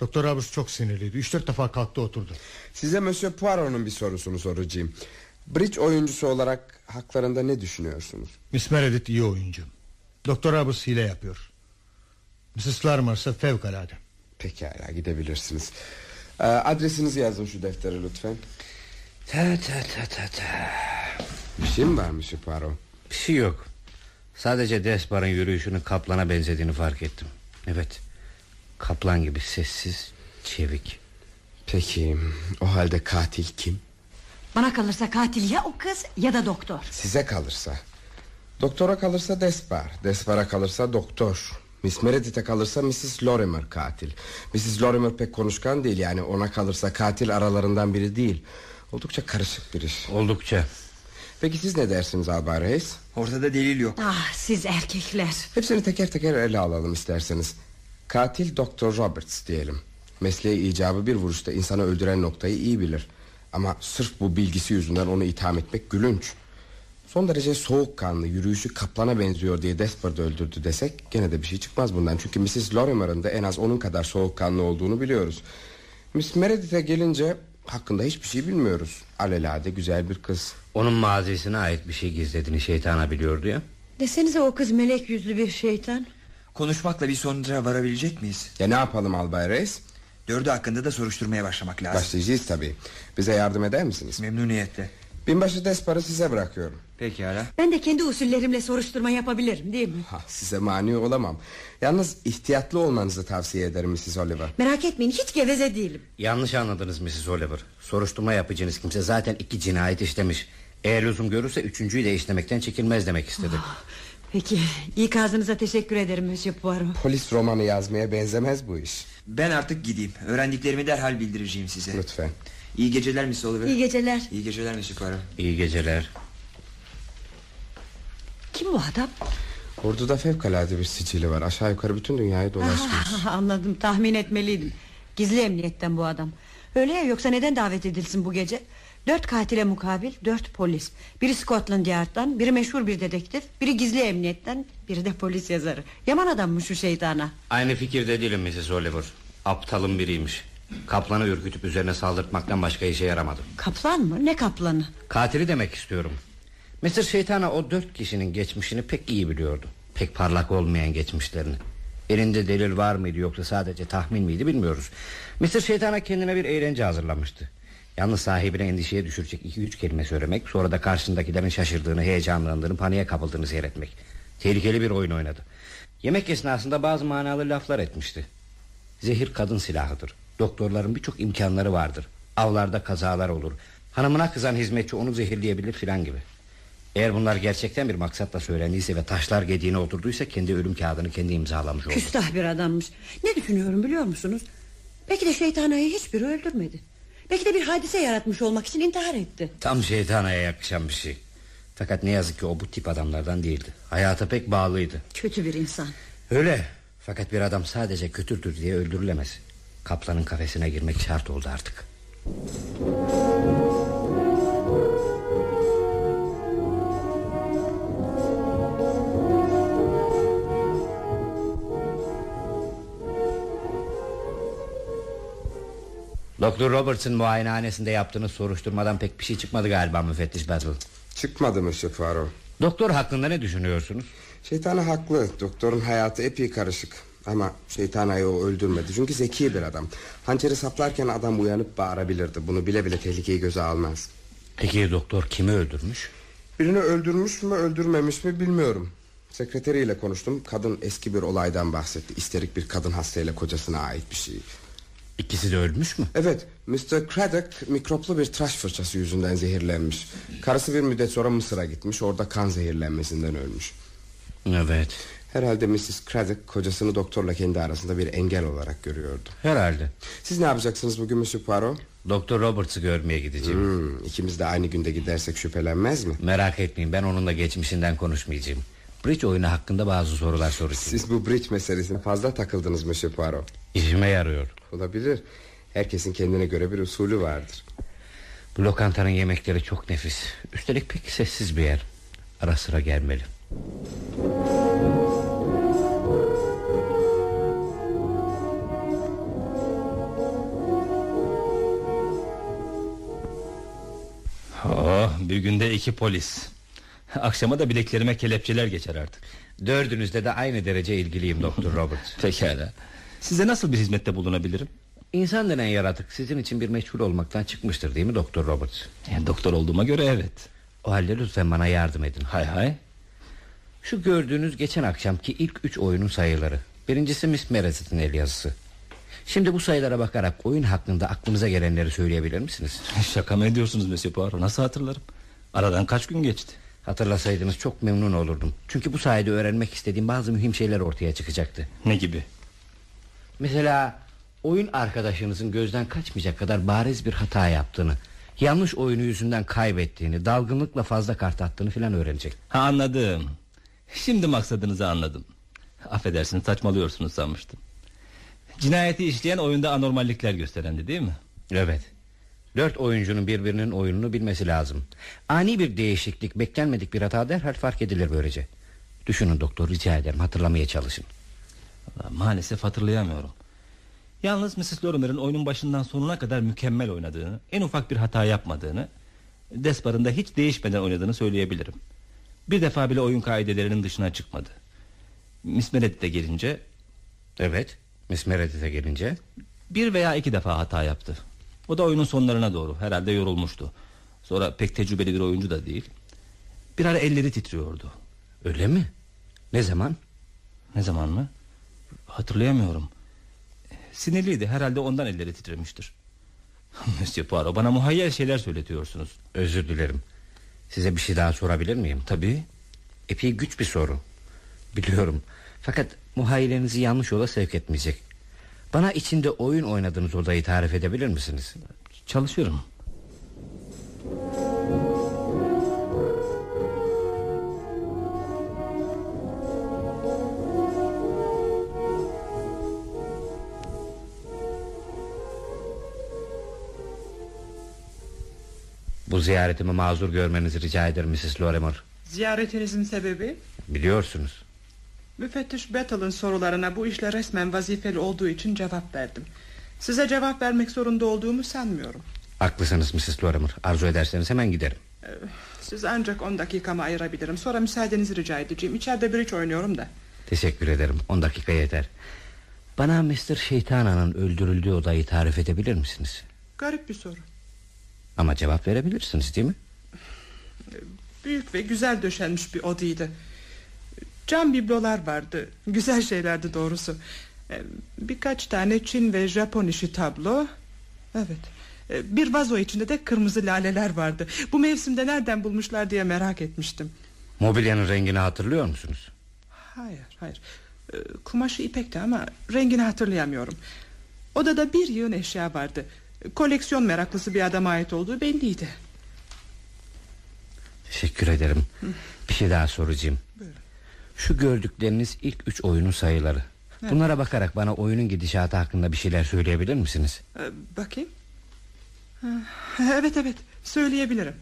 Doktor Roberts çok sinirliydi. Üç dört defa kalktı oturdu. Size Monsieur Poirot'un bir sorusunu soracağım. Bridge oyuncusu olarak haklarında ne düşünüyorsunuz? Miss Meredith iyi oyuncu. Doktor Roberts hile yapıyor Mrs. Larmer ise fevkalade Pekala gidebilirsiniz ee, Adresinizi yazın şu deftere lütfen Ta ta ta ta ta. Bir şey mi var Monsieur Poirot? Bir şey yok Sadece Despar'ın yürüyüşünün kaplana benzediğini fark ettim Evet Kaplan gibi sessiz Çevik Peki o halde katil kim? Bana kalırsa katil ya o kız ya da doktor Size kalırsa Doktora kalırsa Despar Despar'a kalırsa doktor Miss Meredith'e kalırsa Mrs. Lorimer katil. Mrs. Lorimer pek konuşkan değil Yani ona kalırsa katil aralarından biri değil. Oldukça karışık bir iş. Oldukça. Peki siz ne dersiniz Albay Reis? Ortada delil yok. Ah siz erkekler. Hepsini teker teker ele alalım isterseniz. Katil Doktor Roberts diyelim. Mesleği icabı bir vuruşta insanı öldüren noktayı iyi bilir. Ama sırf bu bilgisi yüzünden onu itham etmek gülünç Son derece soğukkanlı yürüyüşü kaplana benziyor diye Desper'da öldürdü desek Gene de bir şey çıkmaz bundan Çünkü Mrs. Lorimer'ın da en az onun kadar soğukkanlı olduğunu biliyoruz Miss Meredith'e gelince hakkında hiçbir şey bilmiyoruz Alelade güzel bir kız Onun mazisine ait bir şey gizlediğini şeytana biliyordu ya Desenize o kız melek yüzlü bir şeytan Konuşmakla bir sonuca varabilecek miyiz? Ya ne yapalım Albay Reis? Dördü hakkında da soruşturmaya başlamak lazım Başlayacağız tabii Bize yardım eder misiniz? Memnuniyetle Binbaşı Despar'ı size bırakıyorum. Pekala. Ben de kendi usullerimle soruşturma yapabilirim değil mi? Ha, size mani olamam. Yalnız ihtiyatlı olmanızı tavsiye ederim Mrs. Oliver. Merak etmeyin hiç geveze değilim. Yanlış anladınız Mrs. Oliver. Soruşturma yapacağınız kimse zaten iki cinayet işlemiş. Eğer lüzum görürse üçüncüyü de işlemekten çekilmez demek istedi. Peki ikazınıza teşekkür ederim Monsieur Poirot. Polis romanı yazmaya benzemez bu iş. Ben artık gideyim. Öğrendiklerimi derhal bildireceğim size. Lütfen. İyi geceler Miss Oliver. İyi geceler. İyi geceler Monsieur Poirot. İyi geceler. Kim bu adam? Orduda fevkalade bir sicili var. Aşağı yukarı bütün dünyayı dolaşmış. Anladım tahmin etmeliydim. Gizli emniyetten bu adam. Öyle ya yoksa neden davet edilsin bu gece? Dört katile mukabil dört polis. Biri Scotland Yard'dan, biri meşhur bir dedektif, biri gizli emniyetten, biri de polis yazarı. Yaman adammış şu şeytana. Aynı fikirde değilim Mrs. Oliver. Aptalın biriymiş. Kaplanı ürkütüp üzerine saldırtmaktan başka işe yaramadı. Kaplan mı? Ne kaplanı? Katili demek istiyorum. Mr. Şeytana o dört kişinin geçmişini pek iyi biliyordu. Pek parlak olmayan geçmişlerini. Elinde delil var mıydı yoksa sadece tahmin miydi bilmiyoruz. Mr. Şeytana kendine bir eğlence hazırlamıştı. Yalnız sahibine endişeye düşürecek iki üç kelime söylemek... ...sonra da karşısındakilerin şaşırdığını, heyecanlandığını, paniğe kapıldığını seyretmek. Tehlikeli bir oyun oynadı. Yemek esnasında bazı manalı laflar etmişti. Zehir kadın silahıdır. Doktorların birçok imkanları vardır. Avlarda kazalar olur. Hanımına kızan hizmetçi onu zehirleyebilir filan gibi. Eğer bunlar gerçekten bir maksatla söylendiyse ve taşlar gediğine oturduysa kendi ölüm kağıdını kendi imzalamış oldu. Küstah bir adammış. Ne düşünüyorum biliyor musunuz? Belki de şeytanayı hiçbiri öldürmedi. Belki de bir hadise yaratmış olmak için intihar etti. Tam şeytanaya yakışan bir şey. Fakat ne yazık ki o bu tip adamlardan değildi. Hayata pek bağlıydı. Kötü bir insan. Öyle. Fakat bir adam sadece kötüdür diye öldürülemez. Kaplanın kafesine girmek şart oldu artık. Doktor Roberts'ın muayenehanesinde yaptığınız soruşturmadan pek bir şey çıkmadı galiba müfettiş Basil. Çıkmadı Monsieur Poirot. Doktor hakkında ne düşünüyorsunuz? Şeytana haklı. Doktorun hayatı epey karışık. Ama şeytanayı o öldürmedi. Çünkü zeki bir adam. Hançeri saplarken adam uyanıp bağırabilirdi. Bunu bile bile tehlikeyi göze almaz. Peki doktor kimi öldürmüş? Birini öldürmüş mü öldürmemiş mi bilmiyorum. Sekreteriyle konuştum. Kadın eski bir olaydan bahsetti. İsterik bir kadın hastayla kocasına ait bir şey. İkisi de ölmüş mü? Evet Mr. Craddock mikroplu bir tıraş fırçası yüzünden zehirlenmiş Karısı bir müddet sonra Mısır'a gitmiş Orada kan zehirlenmesinden ölmüş Evet Herhalde Mrs. Craddock kocasını doktorla kendi arasında bir engel olarak görüyordu Herhalde Siz ne yapacaksınız bugün Monsieur Poirot? Doktor Roberts'ı görmeye gideceğim hmm, İkimiz de aynı günde gidersek şüphelenmez mi? Merak etmeyin ben onunla geçmişinden konuşmayacağım Bridge oyunu hakkında bazı sorular soracağım Siz bu bridge meselesine fazla takıldınız Monsieur Poirot İşime yarıyor. Olabilir. Herkesin kendine göre bir usulü vardır. Bu lokantanın yemekleri çok nefis. Üstelik pek sessiz bir yer. Ara sıra gelmeli. Oh, bir günde iki polis. Akşama da bileklerime kelepçeler geçer artık. Dördünüzde de aynı derece ilgiliyim Doktor Roberts Pekala Size nasıl bir hizmette bulunabilirim? İnsan denen yaratık sizin için bir meçhul olmaktan çıkmıştır değil mi Doktor Roberts? Yani doktor olduğuma göre evet. O halde lütfen bana yardım edin. Hay hay. Şu gördüğünüz geçen akşamki ilk üç oyunun sayıları. Birincisi Miss Meredith'in el yazısı. Şimdi bu sayılara bakarak oyun hakkında aklınıza gelenleri söyleyebilir misiniz? Şaka mı ediyorsunuz Monsieur Poirot nasıl hatırlarım? Aradan kaç gün geçti? Hatırlasaydınız çok memnun olurdum. Çünkü bu sayede öğrenmek istediğim bazı mühim şeyler ortaya çıkacaktı. Ne gibi? Mesela oyun arkadaşınızın gözden kaçmayacak kadar bariz bir hata yaptığını Yanlış oyunu yüzünden kaybettiğini Dalgınlıkla fazla kart attığını filan öğrenecek. Ha anladım. Şimdi maksadınızı anladım. Affedersiniz saçmalıyorsunuz sanmıştım. Cinayeti işleyen oyunda anormallikler gösterendi değil mi? Evet. Dört oyuncunun birbirinin oyununu bilmesi lazım. Ani bir değişiklik beklenmedik bir hata derhal fark edilir böylece. Düşünün doktor rica ederim hatırlamaya çalışın Maalesef hatırlayamıyorum Yalnız Mrs. Lorimer'ın oyunun başından sonuna kadar mükemmel oynadığını En ufak bir hata yapmadığını Despar'ın da hiç değişmeden oynadığını söyleyebilirim Bir defa bile oyun kaidelerinin dışına çıkmadı Miss Meredith'e gelince Evet Miss Meredith'e gelince Bir veya iki defa hata yaptı O da oyunun sonlarına doğru herhalde yorulmuştu Sonra pek tecrübeli bir oyuncu da değil. Bir ara elleri titriyordu. Öyle mi? Ne zaman? Ne zaman mı? Hatırlayamıyorum. Sinirliydi herhalde ondan elleri titremiştir. Monsieur Poirot bana muhayyel şeyler söyletiyorsunuz. Özür dilerim. Size bir şey daha sorabilir miyim? Tabii. Epey güç bir soru. Biliyorum. Fakat muhayyilenizi yanlış yola sevk etmeyecek. Bana içinde oyun oynadığınız odayı tarif edebilir misiniz? Çalışıyorum. Bu ziyaretimi mazur görmenizi rica ederim Mrs. Lorimer. Ziyaretinizin sebebi? Biliyorsunuz. Müfettiş Battle'ın sorularına bu işle resmen vazifeli olduğu için cevap verdim. Size cevap vermek zorunda olduğumu sanmıyorum. Haklısınız Mrs. Lorimer. Arzu ederseniz hemen giderim. Ee, Siz ancak 10 dakikamı ayırabilirim. Sonra müsaadenizi rica edeceğim. İçeride bridge oynuyorum da. Teşekkür ederim. 10 dakika yeter. Bana Mr. Şeytana'nın öldürüldüğü odayı tarif edebilir misiniz? Garip bir soru. Ama cevap verebilirsiniz değil mi? Büyük ve güzel döşenmiş bir odaydı. Cam biblolar vardı. Güzel şeylerdi doğrusu. Ee, Birkaç tane Çin ve Japon işi tablo. Evet. Ee, Bir vazo içinde de kırmızı laleler vardı. Bu mevsimde nereden bulmuşlar diye merak etmiştim. Mobilyanın rengini hatırlıyor musunuz? Hayır, hayır. Ee, Kumaşı ipekti ama rengini hatırlayamıyorum. Odada bir yığın eşya vardı. Koleksiyon meraklısı bir adama ait olduğu belliydi. Teşekkür ederim. Bir şey daha soracağım. Buyurun. Şu gördükleriniz ilk üç oyunun sayıları. Evet. Bunlara bakarak bana oyunun gidişatı hakkında bir şeyler söyleyebilir misiniz? Ee, bakayım. Ha, Evet evet söyleyebilirim.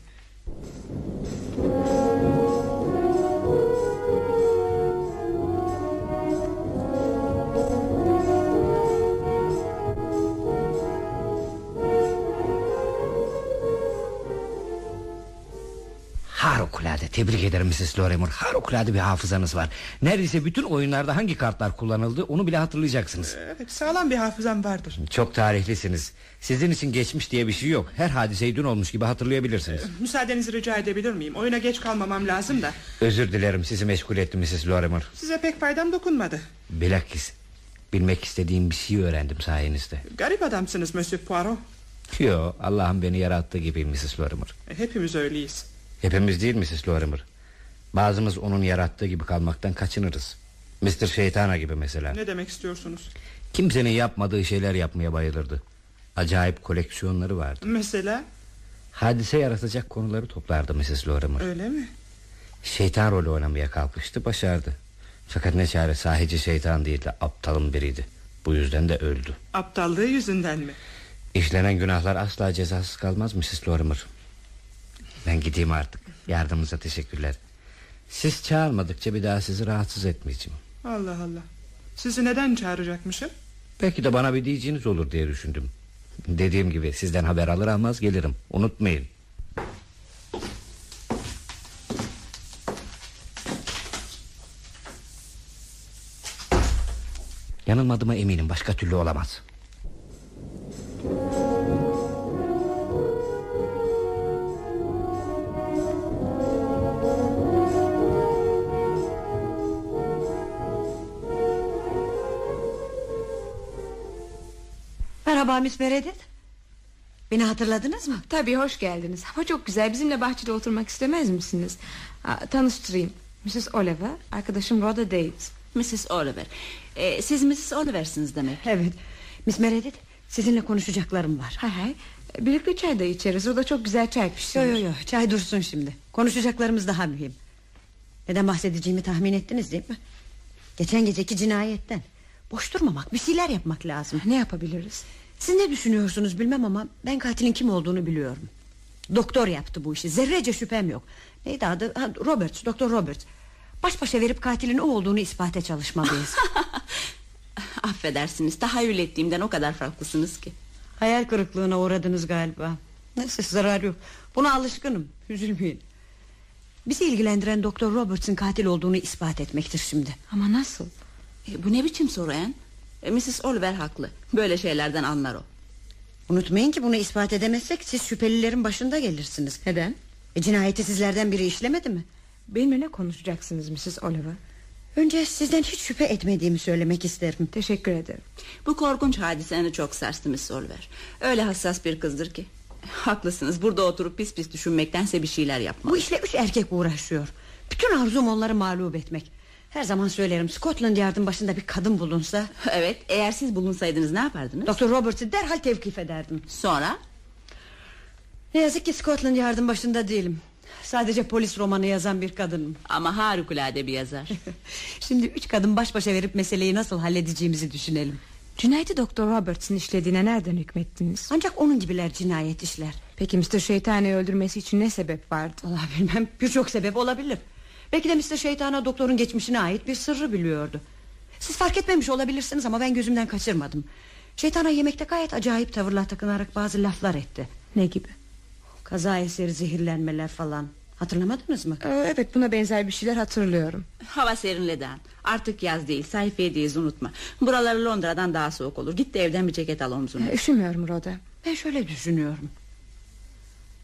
Tebrik ederim Mrs. Lorimer Harikulade bir hafızanız var Neredeyse bütün oyunlarda hangi kartlar kullanıldı Onu bile hatırlayacaksınız Evet sağlam bir hafızam vardır. Çok tarihlisiniz Sizin için geçmiş diye bir şey yok Her hadiseyi dün olmuş gibi hatırlayabilirsiniz Müsaadenizi rica edebilir miyim? Oyuna geç kalmamam lazım da. Özür dilerim sizi meşgul ettim Mrs. Lorimer Size pek faydam dokunmadı. Bilakis Bilmek istediğim bir şey öğrendim sayenizde Garip adamsınız Monsieur Poirot. Yo Allah'ın beni yarattığı gibi Mrs. Lorimer E, Hepimiz öyleyiz. Hepimiz değil Mrs. Lorimer Bazımız onun yarattığı gibi kalmaktan kaçınırız Mr. Şeytana gibi mesela Ne demek istiyorsunuz? Kimsenin yapmadığı şeyler yapmaya bayılırdı Acayip koleksiyonları vardı Mesela Hadise yaratacak konuları toplardı Mrs. Lorimer öyle mi? Şeytan rolü oynamaya kalkıştı başardı Fakat ne çare sahici şeytan değildi Aptalın biriydi Bu yüzden de öldü Aptallığı yüzünden mi? İşlenen günahlar asla cezasız kalmaz Mrs. Lorimer Ben gideyim artık. Yardımınıza teşekkürler. Siz çağırmadıkça bir daha sizi rahatsız etmeyeceğim. Allah Allah. Sizi neden çağıracakmışım? Belki de bana bir diyeceğiniz olur diye düşündüm. Dediğim gibi sizden haber alır almaz gelirim. Unutmayın. Yanılmadığıma eminim. Başka türlü olamaz Merhaba Miss Meredith. Beni hatırladınız mı? Tabii hoş geldiniz. Hava çok güzel. Bizimle bahçede oturmak istemez misiniz? Aa, tanıştırayım. Mrs. Oliver, arkadaşım Rhoda Davis. Mrs. Oliver. Ee, siz Mrs. Oliver'siniz demek. Evet. Miss Meredith sizinle konuşacaklarım var. Hay hay. Birlikte çay da içeriz. O da çok güzel çay pişiriyor. Yo yo yo çay dursun şimdi. Konuşacaklarımız daha mühim. Neden bahsedeceğimi tahmin ettiniz değil mi? Geçen geceki cinayetten. Boş durmamak bir şeyler yapmak lazım. Ne yapabiliriz? Siz ne düşünüyorsunuz bilmem ama ben katilin kim olduğunu biliyorum. Doktor yaptı bu işi. Zerrece şüphem yok. Neydi adı? Ha, Roberts, Doktor Roberts. Baş başa verip katilin o olduğunu ispate çalışmalıyız. Affedersiniz tahayyül ettiğimden o kadar farklısınız ki. Hayal kırıklığına uğradınız galiba. Neyse zarar yok. Buna alışkınım. Üzülmeyin. Bizi ilgilendiren Doktor Roberts'ın katil olduğunu ispat etmektir şimdi. Ama nasıl? E, bu ne biçim soru en? E, Mrs. Oliver haklı. Böyle şeylerden anlar o. Unutmayın ki bunu ispat edemezsek siz şüphelilerin başında gelirsiniz. Neden? E, cinayeti sizlerden biri işlemedi mi? Benimle ne konuşacaksınız Mrs. Oliver? Önce sizden hiç şüphe etmediğimi söylemek isterim. Teşekkür ederim. Bu korkunç hadiseni çok sarstı Miss Oliver. Öyle hassas bir kızdır ki. Haklısınız burada oturup pis pis düşünmektense bir şeyler yapmalı. Bu işle üç erkek uğraşıyor. Bütün arzum onları mağlup etmek. Her zaman söylerim Scotland Yard'ın başında bir kadın bulunsa... Evet eğer siz bulunsaydınız ne yapardınız? Doktor Roberts'ı derhal tevkif ederdim. Sonra? Ne yazık ki Scotland Yard'ın başında değilim. Sadece polis romanı yazan bir kadınım. Ama harikulade bir yazar. Şimdi üç kadın baş başa verip meseleyi nasıl halledeceğimizi düşünelim. Cinayeti Doktor Roberts'ın işlediğine nereden hükmettiniz? Ancak onun gibiler cinayet işler. Peki Mr. Şeytani öldürmesi için ne sebep vardı? Allah bilmem birçok sebep olabilir. Belki de Mr. Şeytana doktorun geçmişine ait bir sırrı biliyordu. Siz fark etmemiş olabilirsiniz ama ben gözümden kaçırmadım. Şeytana yemekte gayet acayip tavırlar takınarak bazı laflar etti. Ne gibi? Kaza eseri zehirlenmeler falan. Hatırlamadınız mı? Ee, evet buna benzer bir şeyler hatırlıyorum. Hava serinledi han. Artık yaz değil sayfayedayız unutma. Buraları Londra'dan daha soğuk olur. Git de evden bir ceket al omzuna. Ee, Üşümüyorum Rhoda. Ben şöyle düşünüyorum.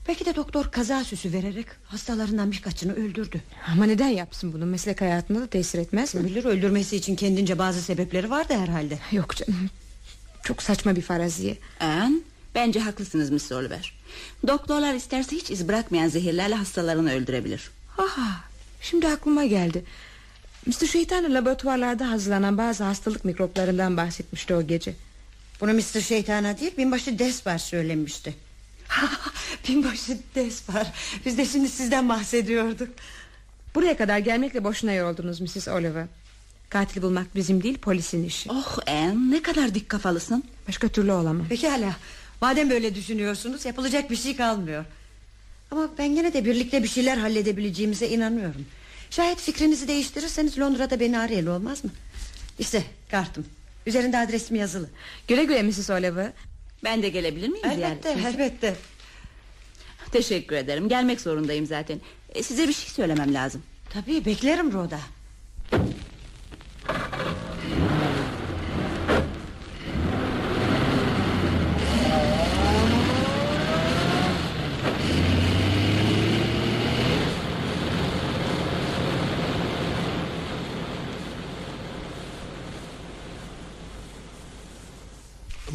Belki de doktor kaza süsü vererek hastalarından birkaçını öldürdü. Ama neden yapsın bunu? Meslek hayatında da tesir etmez mi? Bilir öldürmesi için kendince bazı sebepleri vardı herhalde. Yok canım. Çok saçma bir faraziye. En, bence haklısınız Miss Oliver. Doktorlar isterse hiç iz bırakmayan zehirlerle hastalarını öldürebilir. Aha, şimdi aklıma geldi. Mr. Şeytan laboratuvarlarda hazırlanan bazı hastalık mikroplarından bahsetmişti o gece. Bunu Mr. Şeytana değil binbaşı Despar söylemişti. binbaşı Despar. Biz de şimdi sizden bahsediyorduk. Buraya kadar gelmekle boşuna yoruldunuz Mrs. Oliver. Katil bulmak bizim değil polisin işi. Oh En ne kadar dik kafalısın. Başka türlü olamam. Pekala. Madem böyle düşünüyorsunuz yapılacak bir şey kalmıyor. Ama ben gene de birlikte bir şeyler halledebileceğimize inanıyorum. Şayet fikrinizi değiştirirseniz Londra'da beni arayın olmaz mı? İşte kartım. Üzerinde adresim yazılı. Güle güle Mrs. Oliver. Ben de gelebilir miyim? Elbette elbette. Teşekkür ederim. Gelmek zorundayım zaten. E, size bir şey söylemem lazım. Tabii beklerim Roda.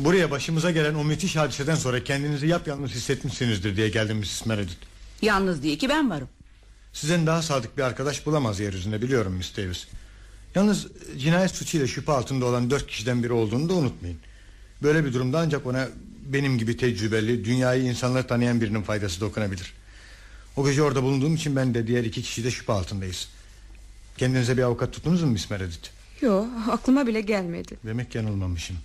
Buraya başımıza gelen o müthiş hadiseden sonra kendinizi yapyalnız hissetmişsinizdir diye geldim Mrs. Meredith. Yalnız değil ki ben varım. Sizden daha sadık bir arkadaş bulamaz yeryüzünde biliyorum Miss Davis. Yalnız cinayet suçuyla şüphe altında olan dört kişiden biri olduğunu da unutmayın. Böyle bir durumda ancak ona benim gibi tecrübeli, dünyayı insanları tanıyan birinin faydası dokunabilir. O gece orada bulunduğum için ben de diğer iki kişi de şüphe altındayız. Kendinize bir avukat tuttunuz mu Miss Meredith? Yok aklıma bile gelmedi. Demek yanılmamışım.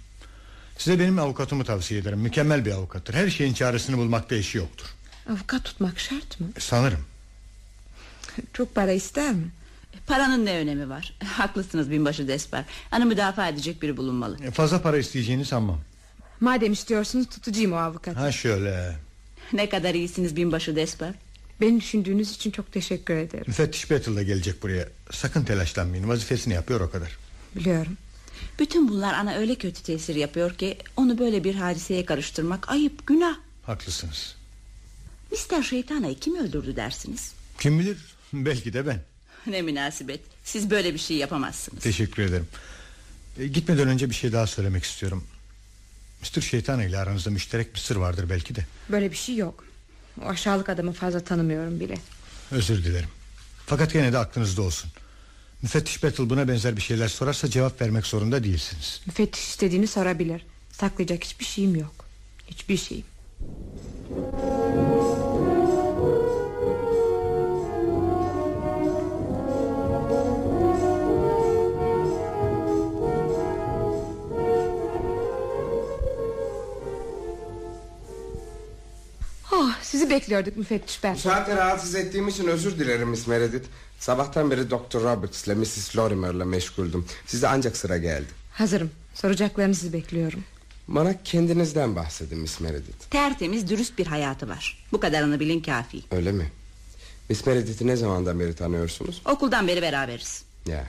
Size benim avukatımı tavsiye ederim. Mükemmel bir avukattır. Her şeyin çaresini bulmakta eşi yoktur. Avukat tutmak şart mı? E, Sanırım. Çok para ister mi? Paranın ne önemi var? Haklısınız binbaşı Desper. Hani müdafaa edecek biri bulunmalı. E, Fazla para isteyeceğini sanmam. Madem istiyorsunuz tutacağım o avukatı. Ha şöyle. Ne kadar iyisiniz binbaşı Desper. Beni düşündüğünüz için çok teşekkür ederim. Müfettiş Battle da gelecek buraya. Sakın telaşlanmayın. Vazifesini yapıyor o kadar. Biliyorum. Bütün bunlar ana öyle kötü tesir yapıyor ki... ...onu böyle bir hadiseye karıştırmak ayıp, günah. Haklısınız. Mister Şeytana'yı kim öldürdü dersiniz? Kim bilir? Belki de ben. Ne münasebet. Siz böyle bir şey yapamazsınız. Teşekkür ederim. E, gitmeden önce bir şey daha söylemek istiyorum. Mr. Şeytan ile aranızda müşterek bir sır vardır belki de. Böyle bir şey yok. O aşağılık adamı fazla tanımıyorum bile. Özür dilerim. Fakat gene de aklınızda olsun. Müfettiş Battle buna benzer bir şeyler sorarsa cevap vermek zorunda değilsiniz. Müfettiş istediğini sorabilir. Saklayacak hiçbir şeyim yok. Hiçbir şeyim. Sizi bekliyorduk müfettiş ben. saatte rahatsız ettiğim için özür dilerim Miss Meredith. Sabahtan beri Dr. Roberts ile Mrs. Lorimer'la meşguldüm. Size ancak sıra geldi. Hazırım. Soracaklarınızı bekliyorum. Bana kendinizden bahsedin Miss Meredith. Tertemiz, dürüst bir hayatı var. Bu kadarını bilin kafi. Öyle mi? Miss Meredith'i ne zamandan beri tanıyorsunuz? Okuldan beri beraberiz. Ya.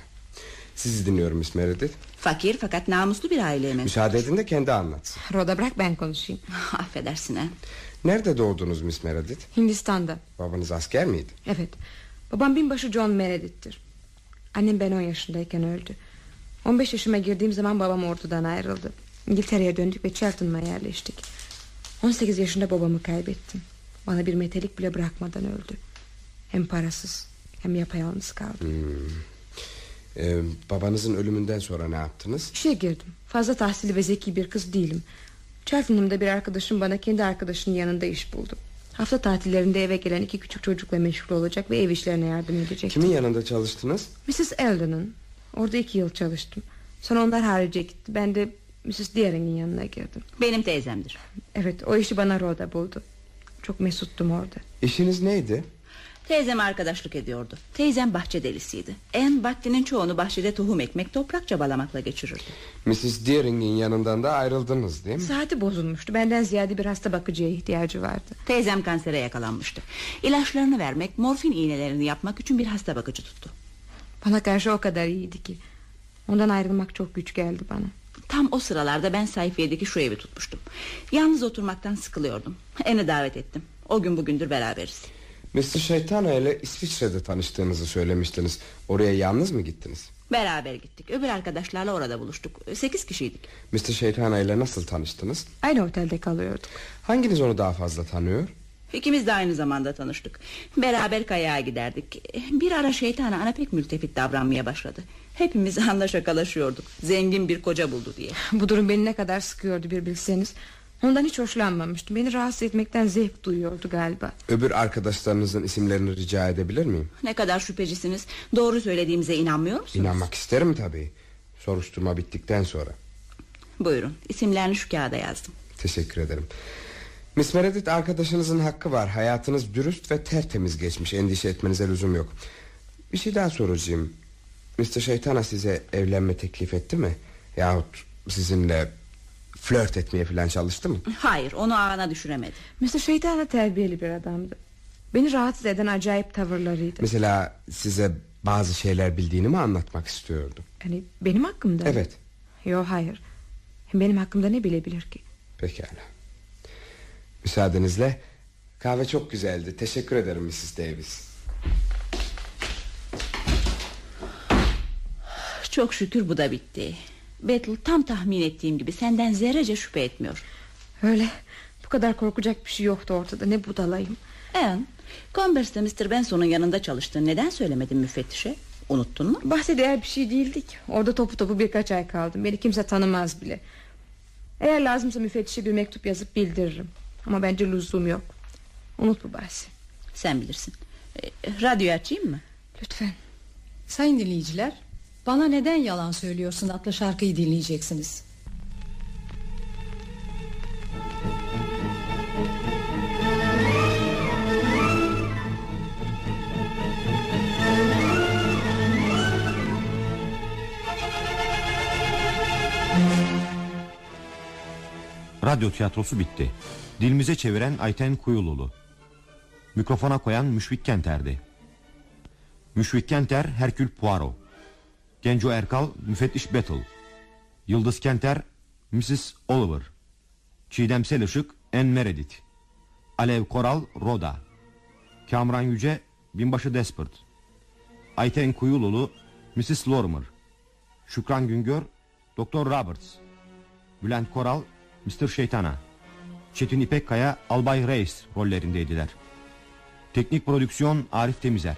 Sizi dinliyorum Miss Meredith. Fakir fakat namuslu bir aileye mensup. Müsaade edin de kendi anlatsın. Roda bırak ben konuşayım. Affedersin ha. Nerede doğdunuz Miss Meredith? Hindistan'da. Babanız asker miydi? Evet. Babam binbaşı John Meredith'tir. Annem ben 10 yaşındayken öldü. 15 yaşıma girdiğim zaman babam ordudan ayrıldı. İngiltere'ye döndük ve Cheltenham'a yerleştik. 18 yaşında babamı kaybettim. Bana bir metelik bile bırakmadan öldü. Hem parasız hem yapayalnız kaldı. Hmm. Ee, babanızın ölümünden sonra ne yaptınız? İşe girdim. Fazla tahsili ve zeki bir kız değilim. Cheltenham'da bir arkadaşım bana kendi arkadaşının yanında iş buldu. Hafta tatillerinde eve gelen iki küçük çocukla meşgul olacak ve ev işlerine yardım edecek. Kimin yanında çalıştınız? Mrs. Eldon'ın. Orada iki yıl çalıştım. Sonra onlar harice gitti. Ben de Mrs. Deering'in yanına girdim. Benim teyzemdir. Evet o işi bana Rhoda buldu. Çok mesuttum orada. İşiniz neydi? Teyzem arkadaşlık ediyordu. Teyzem bahçe delisiydi. En vaktinin çoğunu bahçede tohum ekmek, toprak çabalamakla geçirirdi. Mrs. Deering'in yanından da ayrıldınız değil mi? Saati bozulmuştu. Benden ziyade bir hasta bakıcıya ihtiyacı vardı. Teyzem kansere yakalanmıştı. İlaçlarını vermek, morfin iğnelerini yapmak için bir hasta bakıcı tuttu. Bana karşı o kadar iyiydi ki. Ondan ayrılmak çok güç geldi bana. Tam o sıralarda ben sayfiyedeki şu evi tutmuştum. Yalnız oturmaktan sıkılıyordum. Eni davet ettim. O gün bugündür beraberiz. Mr. Şeytana ile İsviçre'de tanıştığınızı söylemiştiniz. Oraya yalnız mı gittiniz? Beraber gittik. Öbür arkadaşlarla orada buluştuk. Sekiz kişiydik. Mr. Şeytana ile nasıl tanıştınız? Aynı otelde kalıyorduk. Hanginiz onu daha fazla tanıyor? İkimiz de aynı zamanda tanıştık. Beraber kayağa giderdik. Bir ara şeytana ana pek mültefit davranmaya başladı. Hepimiz anla şakalaşıyorduk. Zengin bir koca buldu diye. Bu durum beni ne kadar sıkıyordu bir bilseniz. Ondan hiç hoşlanmamıştım. Beni rahatsız etmekten zevk duyuyordu galiba. Öbür arkadaşlarınızın isimlerini rica edebilir miyim? Ne kadar şüphecisiniz. Doğru söylediğimize inanmıyor musunuz? İnanmak isterim tabii. Soruşturma bittikten sonra. Buyurun isimlerini şu kağıda yazdım. Teşekkür ederim. Miss Meredith arkadaşınızın hakkı var. Hayatınız dürüst ve tertemiz geçmiş. Endişe etmenize lüzum yok. Bir şey daha soracağım. Mr. Şeytana size evlenme teklif etti mi? Yahut sizinle flört etmeye falan çalıştı mı? Hayır onu ağına düşüremedi. Mr. Şeytana terbiyeli bir adamdı. Beni rahatsız eden acayip tavırlarıydı. Mesela size bazı şeyler bildiğini mi anlatmak istiyordu? Yani benim hakkımda mı? Evet. Yok hayır. Benim hakkımda ne bilebilir ki? Pekala. Müsaadenizle kahve çok güzeldi. Teşekkür ederim Mrs. Davis. Çok şükür bu da bitti. Battle tam tahmin ettiğim gibi senden zerrece şüphe etmiyor. Öyle. Bu kadar korkacak bir şey yoktu ortada. Ne budalayım. En, Converse'de Mr. Benson'un yanında çalıştığını neden söylemedin müfettişe? Unuttun mu? Bahse değer bir şey değildik. Orada topu topu birkaç ay kaldım. Beni kimse tanımaz bile. Eğer lazımsa müfettişe bir mektup yazıp bildiririm. Ama bence lüzum yok. Unut bu bahsi. Sen bilirsin. E, radyoyu açayım mı? Lütfen. Sayın dinleyiciler, bana neden yalan söylüyorsun adlı şarkıyı dinleyeceksiniz. Radyo tiyatrosu bitti. Dilimize çeviren Ayten Kuyululu. Mikrofona koyan Müşfik Kenter'di. Müşfik Kenter Herkül Poirot. Genco Erkal Müfettiş Battle. Yıldız Kenter Mrs. Oliver. Çiğdem Selışık En Meredith. Alev Koral Roda. Kamran Yüce Binbaşı Despert. Ayten Kuyululu Mrs. Lorimer. Şükran Güngör Doktor Roberts. Bülent Koral Mr. Şeytana. Çetin İpekkaya Albay Reis rollerindeydiler. Teknik prodüksiyon Arif Temizer.